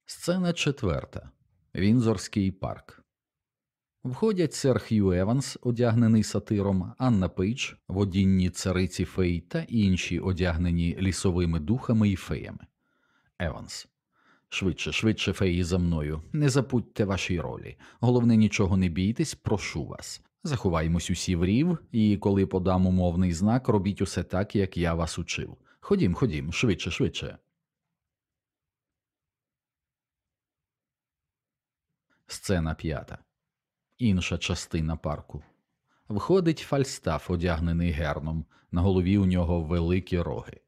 S1: Сцена четверта. Вінзорський парк. Входять сер Хью Еванс, одягнений сатиром, Анна Пейдж, в одінні цариці фей та інші одягнені лісовими духами і феями. Еванс. Швидше, швидше, феї, за мною. Не забудьте вашій ролі. Головне, нічого не бійтесь, прошу вас. Заховаймось усі в рів, і коли подам умовний знак, робіть усе так, як я вас учив. Ходім, ходім, швидше, швидше. Сцена п'ята. Інша частина парку. Входить Фальстаф, одягнений герном. На голові у нього великі роги.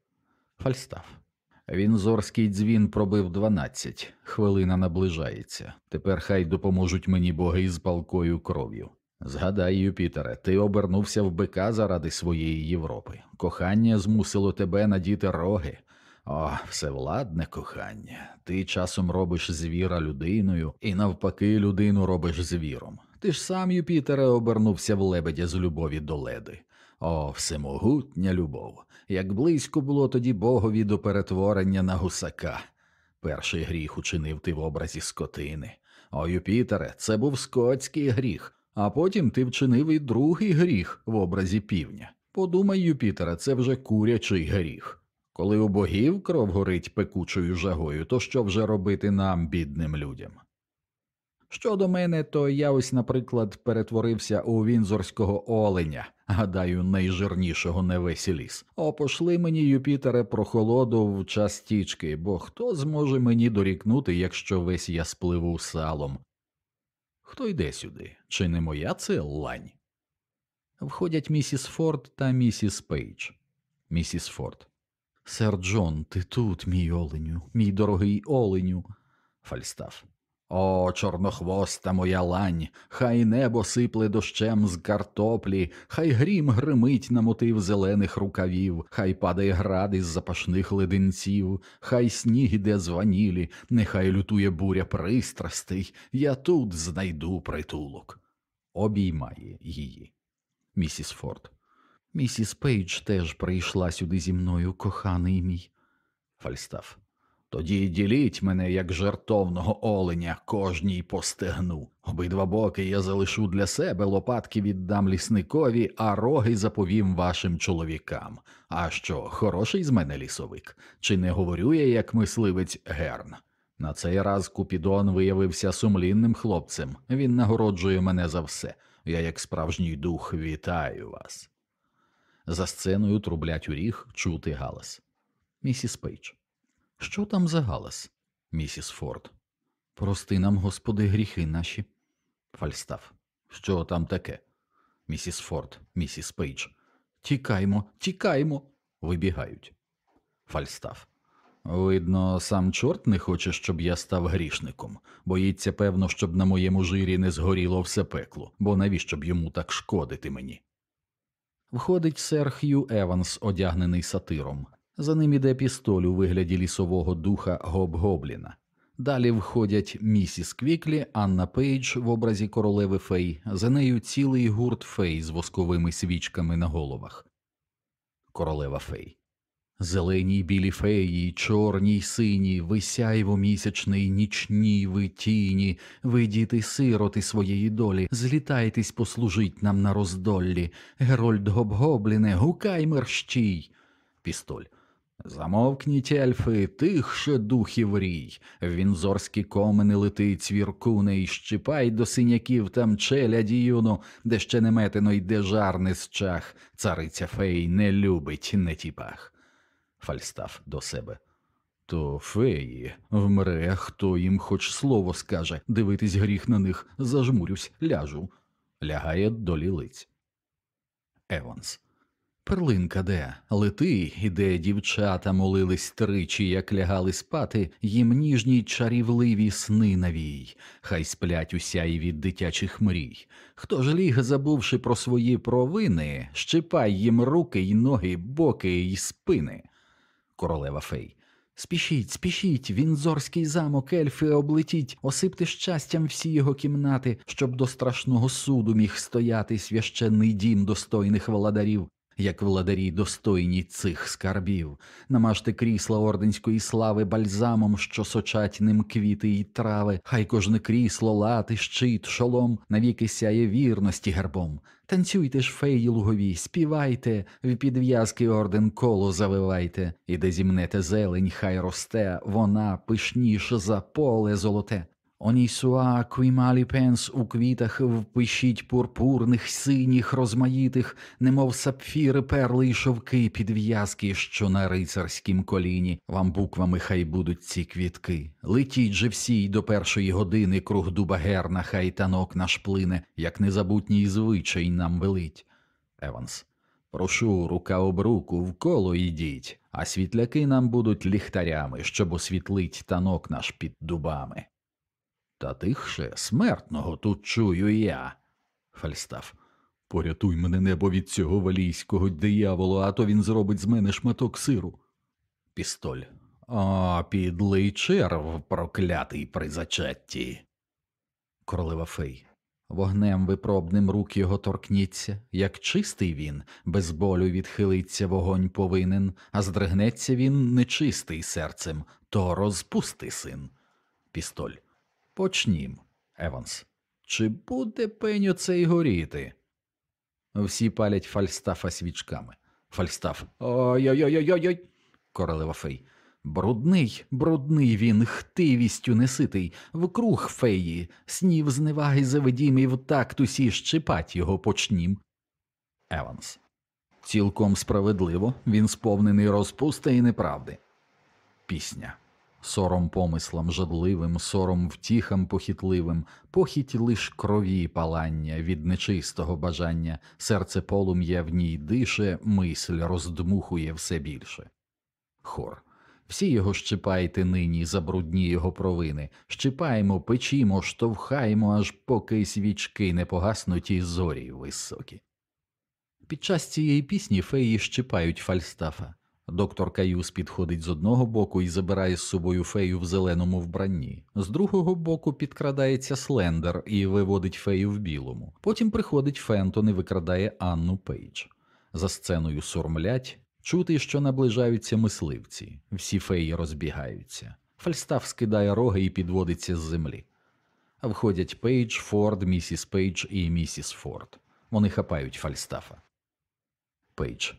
S1: Фальстаф. Вінзорський дзвін пробив дванадцять. Хвилина наближається. Тепер хай допоможуть мені боги з палкою кров'ю. Згадай, Юпітере, ти обернувся в бика заради своєї Європи. Кохання змусило тебе надіти роги. О, всевладне кохання. Ти часом робиш звіра людиною, і навпаки, людину робиш звіром. Ти ж сам, Юпітере, обернувся в лебедя з любові до Леди. О, всемогутня любов! Як близько було тоді богові до перетворення на гусака. Перший гріх учинив ти в образі скотини. О, Юпітере, це був скотський гріх, а потім ти вчинив і другий гріх в образі півня. Подумай, Юпітере, це вже курячий гріх. Коли у богів кров горить пекучою жагою, то що вже робити нам, бідним людям? Щодо мене, то я ось, наприклад, перетворився у вінзорського оленя, гадаю, найжирнішого на весь ліс. О, пошли мені, Юпітере, прохолоду в час тічки, бо хто зможе мені дорікнути, якщо весь я спливу салом? Хто йде сюди? Чи не моя це лань? Входять місіс Форд та місіс Пейдж. Місіс Форд. Сер Джон, ти тут, мій оленю, мій дорогий оленю. Фальстаф. О, чорнохвоста моя лань, хай небо сипле дощем з картоплі, хай грім гримить на мотив зелених рукавів, хай падає град із запашних леденців, хай сніг іде з ванілі, нехай лютує буря пристрастей, я тут знайду притулок. Обіймає її. Місіс Форд. Місіс Пейдж теж прийшла сюди зі мною, коханий мій. Фальстаф. Тоді діліть мене, як жертовного оленя, кожній по стегну. Обидва боки я залишу для себе, лопатки віддам лісникові, а роги заповім вашим чоловікам. А що, хороший з мене лісовик? Чи не говорю я, як мисливець Герн? На цей раз Купідон виявився сумлінним хлопцем. Він нагороджує мене за все. Я, як справжній дух, вітаю вас. За сценою трублять у ріг чути галас. Місіс Пейдж. Що там за галас? Місіс Форд. Прости нам, Господи, гріхи наші. Фальстаф. Що там таке? Місіс Форд, місіс Пейдж. Тікаймо, тікаймо. Вибігають. Фальстаф. Видно, сам чорт не хоче, щоб я став грішником. Боїться, певно, щоб на моєму жирі не згоріло все пекло, бо навіщо б йому так шкодити мені? Входить сер Х'ю Еванс, одягнений сатиром. За ним іде пістоль у вигляді лісового духа Гоб-Гобліна. Далі входять місіс Квіклі, Анна Пейдж в образі королеви Фей, за нею цілий гурт фей з восковими свічками на головах. Королева Фей. Зелені й білі феї, чорні й сині, ви сяйво місячний, нічні ви тіні, ви діти сироти своєї долі, злітайтесь, послужить нам на роздоллі. Герольд Гобгобліне, гукай мерщій. Пістоль. Замовкніть, ельфи, тих ще духів рій. Вінзорські комини летить цвіркуне і щипай до синяків там челяді юну, де ще не метено йде жар не з чах. Цариця фей не любить не тіпах. Фальстаф до себе. То феї, вмре, хто їм хоч слово скаже, дивитись гріх на них, зажмурюсь, ляжу. Лягає долілиць. Еванс. Перлинка де? Лети, і де дівчата молились тричі, як лягали спати, їм ніжні чарівливі сни навій, хай сплять у сяєві дитячих мрій. Хто ж ліг, забувши про свої провини, щипай їм руки й ноги, боки й спини. Королева Фей. Спішіть, спішіть, вінзорський замок, ельфи облетіть, осипте щастям всі його кімнати, щоб до страшного суду міг стояти священний дім достойних владарів, як владарі достойні цих скарбів, намажте крісла орденської слави бальзамом, що сочать ним квіти й трави, хай кожне крісло, лати, щит, шолом, навіки сяє вірності гербом. Танцюйте ж, феї лугові, співайте, в підв'язки орден коло завивайте, і де зімнете зелень, хай росте, вона пишніш за поле золоте. Квімалі пенс у квітах впишіть пурпурних, синіх, розмаїтих, немов сапфіри, перли й шовки, підв'язки, що на рицарськім коліні, вам буквами хай будуть ці квітки. Летіть же всі й до першої години круг дуба герна, хай танок наш плине, як незабутній звичай нам велить. Еванс. Прошу, рука об руку, в коло йдіть, а світляки нам будуть ліхтарями, щоб освітлить танок наш під дубами. Та тихше смертного тут чую я. Фальстаф. Порятуй мене небо від цього валійського дияволу, а то він зробить з мене шматок сиру. Пістоль. О, підлий черв, проклятий при зачатті. Королева Фей. Вогнем випробним рук його торкніться, як чистий він, без болю відхилиться вогонь повинен, а здригнеться він нечистий серцем, то розпусти син. Пістоль. Почнім, Еванс. Чи буде пень оцей горіти? Всі палять фальстафа свічками. Фальстаф. Ой-ой-ой-ой-ой. Королева фей. Брудний, брудний він, хтивістю неситий, вкруг феї, спів зневаги заведім і в такт усі щипать його почнім. Еванс. Цілком справедливо, він сповнений розпусти і неправди. Пісня. Сором помислам жадливим, сором втіхам похитливим, похіть лиш крові палання від нечистого бажання, серце полум'я в ній дише, мисль роздмухує все більше. Хор. Всі його щипайте нині за брудні його провини, щипаємо, печімо, штовхаємо, аж поки свічки не погаснуть і зорі високі. Під час цієї пісні феї щипають фальстафа. Доктор Каюс підходить з одного боку і забирає з собою фею в зеленому вбранні, з другого боку підкрадається Слендер і виводить фею в білому. Потім приходить Фентон і викрадає Анну Пейдж. За сценою сурмлять, чути, що наближаються мисливці, всі феї розбігаються. Фальстаф скидає роги і підводиться з землі. Входять Пейдж, Форд, місіс Пейдж і місіс Форд. Вони хапають Фальстафа. Пейдж.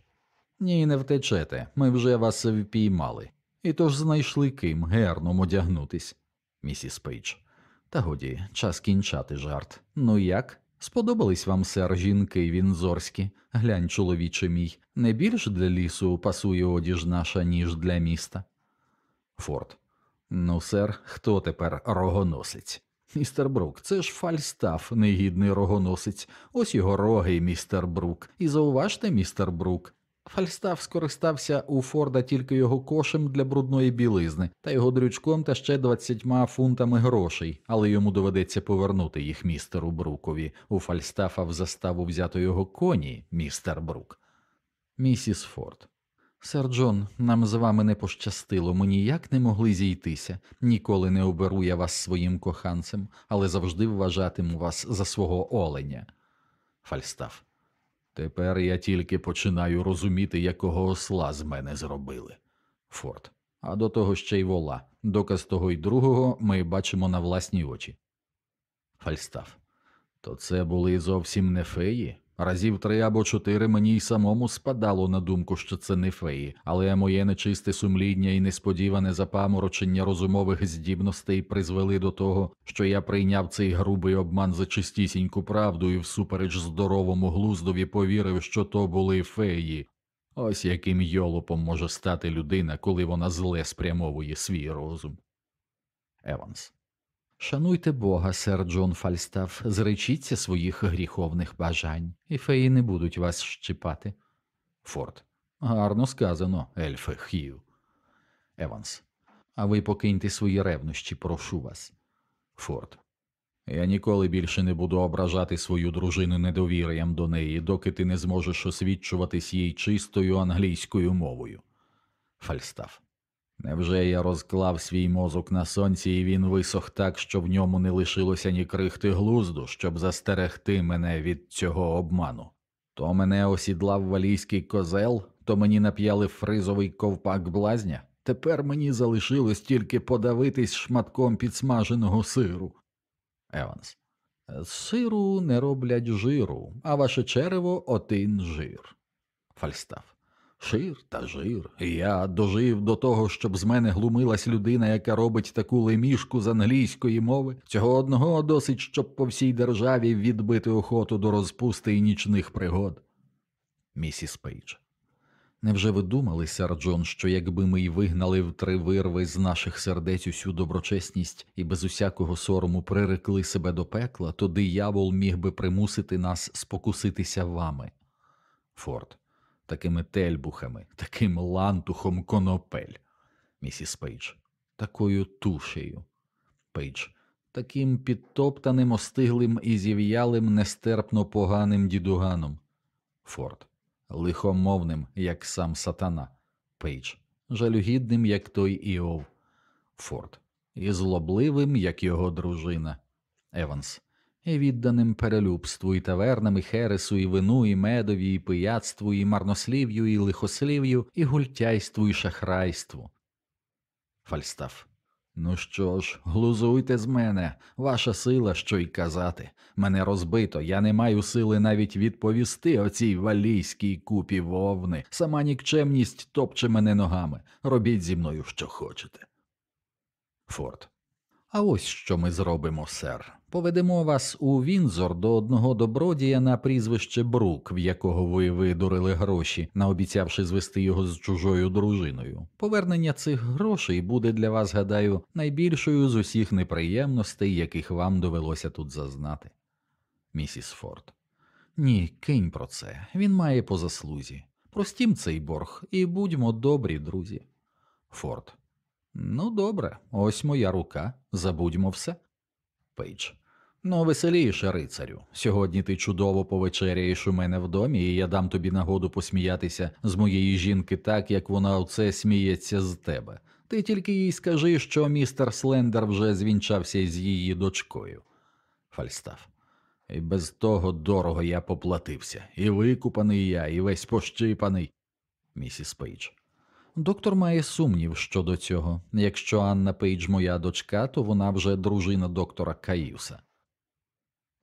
S1: Ні, не втечете. Ми вже вас впіймали. І тож знайшли ким Герном одягнутись. Місіс Пейдж. Та годі, час кінчати жарт. Ну як? Сподобались вам, сер, жінки віндзорські? Глянь, чоловіче мій, не більш для лісу пасує одіж наша, ніж для міста. Форд. Ну, сер, хто тепер рогоносець? Містер Брук, це ж Фальстаф, негідний рогоносець. Ось його роги, містер Брук. І зауважте, містер Брук. Фальстаф скористався у Форда тільки його кошем для брудної білизни та його дрючком та ще двадцятьма фунтами грошей, але йому доведеться повернути їх містеру Брукові. У Фальстафа в заставу взято його коні, містер Брук. Місіс Форд. Сер Джон, нам з вами не пощастило, ми ніяк не могли зійтися. Ніколи не оберу я вас своїм коханцем, але завжди вважатиму вас за свого оленя. Фальстаф. Тепер я тільки починаю розуміти, якого осла з мене зробили. Форд. А до того ще й вола. Доказ того й другого ми бачимо на власні очі. Фальстаф. То це були зовсім не феї. Разів три або чотири мені й самому спадало на думку, що це не феї, але моє нечисте сумління і несподіване запаморочення розумових здібностей призвели до того, що я прийняв цей грубий обман за чистісіньку правду і всупереч здоровому глуздові повірив, що то були феї. Ось яким йолопом може стати людина, коли вона зле спрямовує свій розум. Еванс. Шануйте Бога, сер Джон Фальстаф, зречіться своїх гріховних бажань, і феї не будуть вас щипати. Форд. Гарно сказано, ельфе Хью. Еванс. А ви покиньте свої ревнощі, прошу вас. Форд. Я ніколи більше не буду ображати свою дружину недовір'ям до неї, доки ти не зможеш освідчуватись їй чистою англійською мовою. Фальстаф. Невже я розклав свій мозок на сонці, і він висох так, що в ньому не лишилося ні крихти глузду, щоб застерегти мене від цього обману? То мене осідлав валійський козел, то мені нап'яли фризовий ковпак блазня. Тепер мені залишилось тільки подавитись шматком підсмаженого сиру. Еванс. З сиру не роблять жиру, а ваше черево один жир. Фальстаф. Шир та жир. Я дожив до того, щоб з мене глумилась людина, яка робить таку лемішку з англійської мови. Цього одного досить, щоб по всій державі відбити охоту до розпусти і нічних пригод. Місіс Пейдж. Невже ви думали, сер Джон, що якби ми й вигнали в три вирви з наших сердець усю доброчесність і без усякого сорому прирекли себе до пекла, то диявол міг би примусити нас спокуситися вами? Форд такими тельбухами, таким лантухом конопель. Місіс Пейдж, такою тушею. Пейдж, таким підтоптаним, остиглим і зів'ялим, нестерпно поганим дідуганом. Форд, лихомовним, як сам сатана. Пейдж, жалюгідним, як той Іов. Форд, і злобливим, як його дружина. Еванс, і відданим перелюбству, і тавернам, і хересу, і вину, і медові, і пияцтву, і марнослів'ю, і лихослів'ю, і гультяйству, і шахрайству. Фальстаф. Ну що ж, глузуйте з мене, ваша сила, що й казати. Мене розбито, я не маю сили навіть відповісти оцій валійській купі вовни. Сама нікчемність топче мене ногами. Робіть зі мною, що хочете. Форд. А ось що ми зробимо, сер. Поведемо вас у Вінзор до одного добродія на прізвище Брук, в якого ви видурили гроші, наобіцявши звести його з чужою дружиною. Повернення цих грошей буде для вас, гадаю, найбільшою з усіх неприємностей, яких вам довелося тут зазнати. Місіс Форд. Ні, кинь про це. Він має по заслузі. Простім цей борг, і будьмо добрі, друзі. Форд. Ну, добре, ось моя рука. Забудьмо все. Пейдж. Ну, веселіше, рицарю. Сьогодні ти чудово повечеряєш у мене в домі, і я дам тобі нагоду посміятися з моєї жінки так, як вона оце сміється з тебе. Ти тільки їй скажи, що містер Слендер вже звінчався з її дочкою. Фальстаф. І без того дорого я поплатився. І викупаний я, і весь пощипаний. Місіс Пейдж. Доктор має сумнів щодо цього. Якщо Анна Пейдж моя дочка, то вона вже дружина доктора Каюса.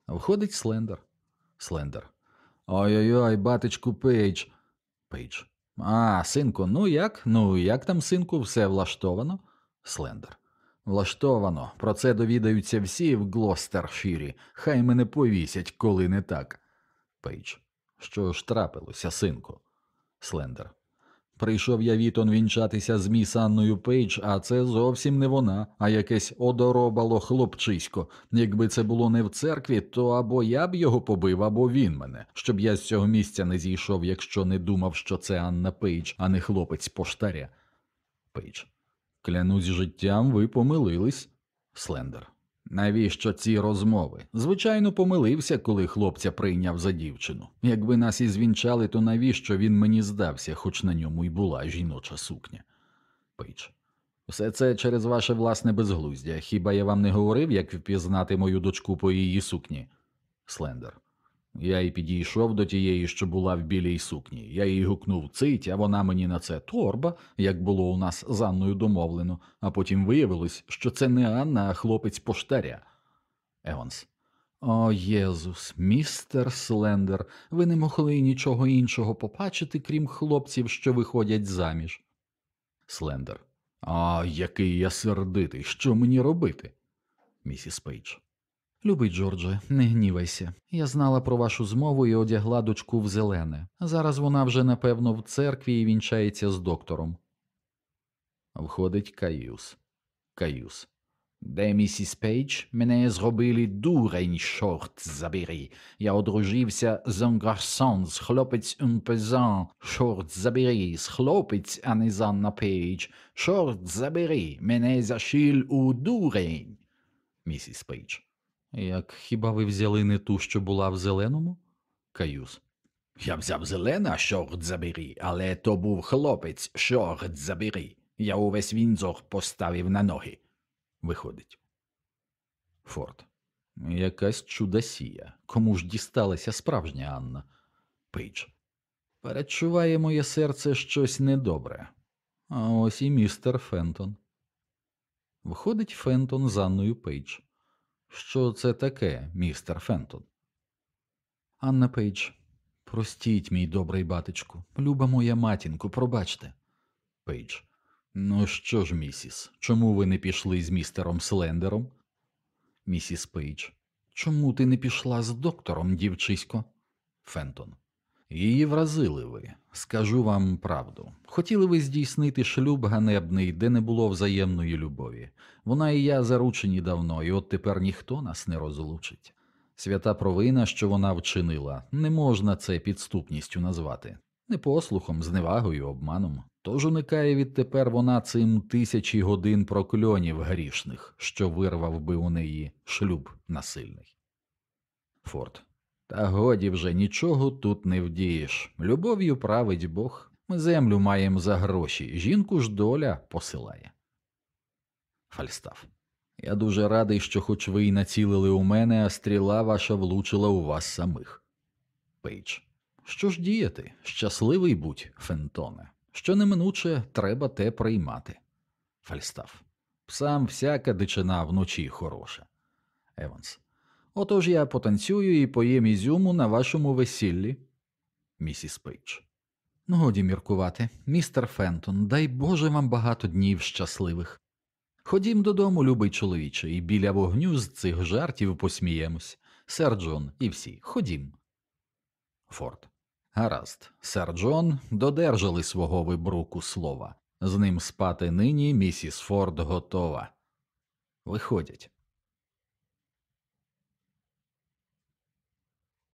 S1: Входить Слендер. Слендер. Ой-ой-ой, батечку Пейдж. Пейдж. А, синку, ну як? Ну як там, синку, все влаштовано? Слендер. Влаштовано. Про це довідаються всі в Глостерширі. Хай мене повісять, коли не так. Пейдж. Що ж трапилося, синку? Слендер. Прийшов я в Ітон вінчатися з міс Анною Пейдж, а це зовсім не вона, а якесь одоробало хлопчисько. Якби це було не в церкві, то або я б його побив, або він мене, щоб я з цього місця не зійшов, якщо не думав, що це Анна Пейдж, а не хлопець поштаря. Пейдж. Клянусь життям, ви помилились. Слендер. Навіщо ці розмови? Звичайно, помилився, коли хлопця прийняв за дівчину. Якби нас і звінчали, то навіщо він мені здався, хоч на ньому й була жіноча сукня. Пейдж. Все це через ваше власне безглуздя. Хіба я вам не говорив, як впізнати мою дочку по її сукні? Слендер. Я й підійшов до тієї, що була в білій сукні. Я їй гукнув цить, а вона мені на це торба, як було у нас з Анною домовлено, а потім виявилось, що це не Анна, а хлопець поштаря. Еванс. О, Єзус, містер Слендер, ви не могли нічого іншого побачити, крім хлопців, що виходять заміж. Слендер. А який я сердитий, що мені робити? Місіс Пейдж. Любий Джордже, не гнівайся. Я знала про вашу змову і одягла дочку в зелене. Зараз вона вже, напевно, в церкві і вінчається з доктором. Входить Каюс. Каюс. Де місіс Пейдж мене зробили дурень, чорт забери. Я одружився з garçon, з хлопець paysan, чорт забери, з хлопець, а не Пейдж. Чорт забери, мене зашил у дурень. Місіс Пейдж. Як хіба ви взяли не ту, що була в зеленому? Каюс. Я взяв зелена, чорт забери, але то був хлопець, чорт забери. Я увесь Вінзор поставив на ноги. Виходить. Форд. Якась чудосія. Кому ж дісталася справжня Анна? Пейдж. Передчуває моє серце щось недобре. А ось і містер Фентон. Виходить Фентон з Анною Пейдж. Що це таке, містер Фентон? Анна Пейдж. Простіть, мій добрий батечку, люба моя матінку, пробачте. Пейдж. Ну що ж, місіс, чому ви не пішли з містером Слендером? Місіс Пейдж. Чому ти не пішла з доктором, дівчисько? Фентон. Її вразили ви. Скажу вам правду. Хотіли ви здійснити шлюб ганебний, де не було взаємної любові. Вона і я заручені давно, і от тепер ніхто нас не розлучить. Свята провина, що вона вчинила, не можна це підступністю назвати, непослухом, зневагою, обманом. Тож уникає відтепер вона цим тисячі годин прокльонів грішних, що вирвав би у неї шлюб насильний. Форд. Та годі вже нічого тут не вдієш. Любов'ю править Бог. Ми землю маємо за гроші, жінку ж доля посилає. Фальстаф. Я дуже радий, що хоч ви й націлили у мене, а стріла ваша влучила у вас самих. Пейдж. Що ж діяти? Щасливий будь, Фентоне. Що неминуче треба те приймати. Фальстаф. Псам всяка дичина вночі хороша. Еванс. Отож я потанцюю і поїм ізюму на вашому весіллі. Місіс Пейдж. Годі міркувати, містер Фентон, дай Боже вам багато днів щасливих. Ходім додому, любий чоловіче, і біля вогню з цих жартів посміємось. Сер Джон і всі, ходім. Форд. Гаразд, сер Джон додержали свого вибруку слова. З ним спати нині місіс Форд готова. Виходять.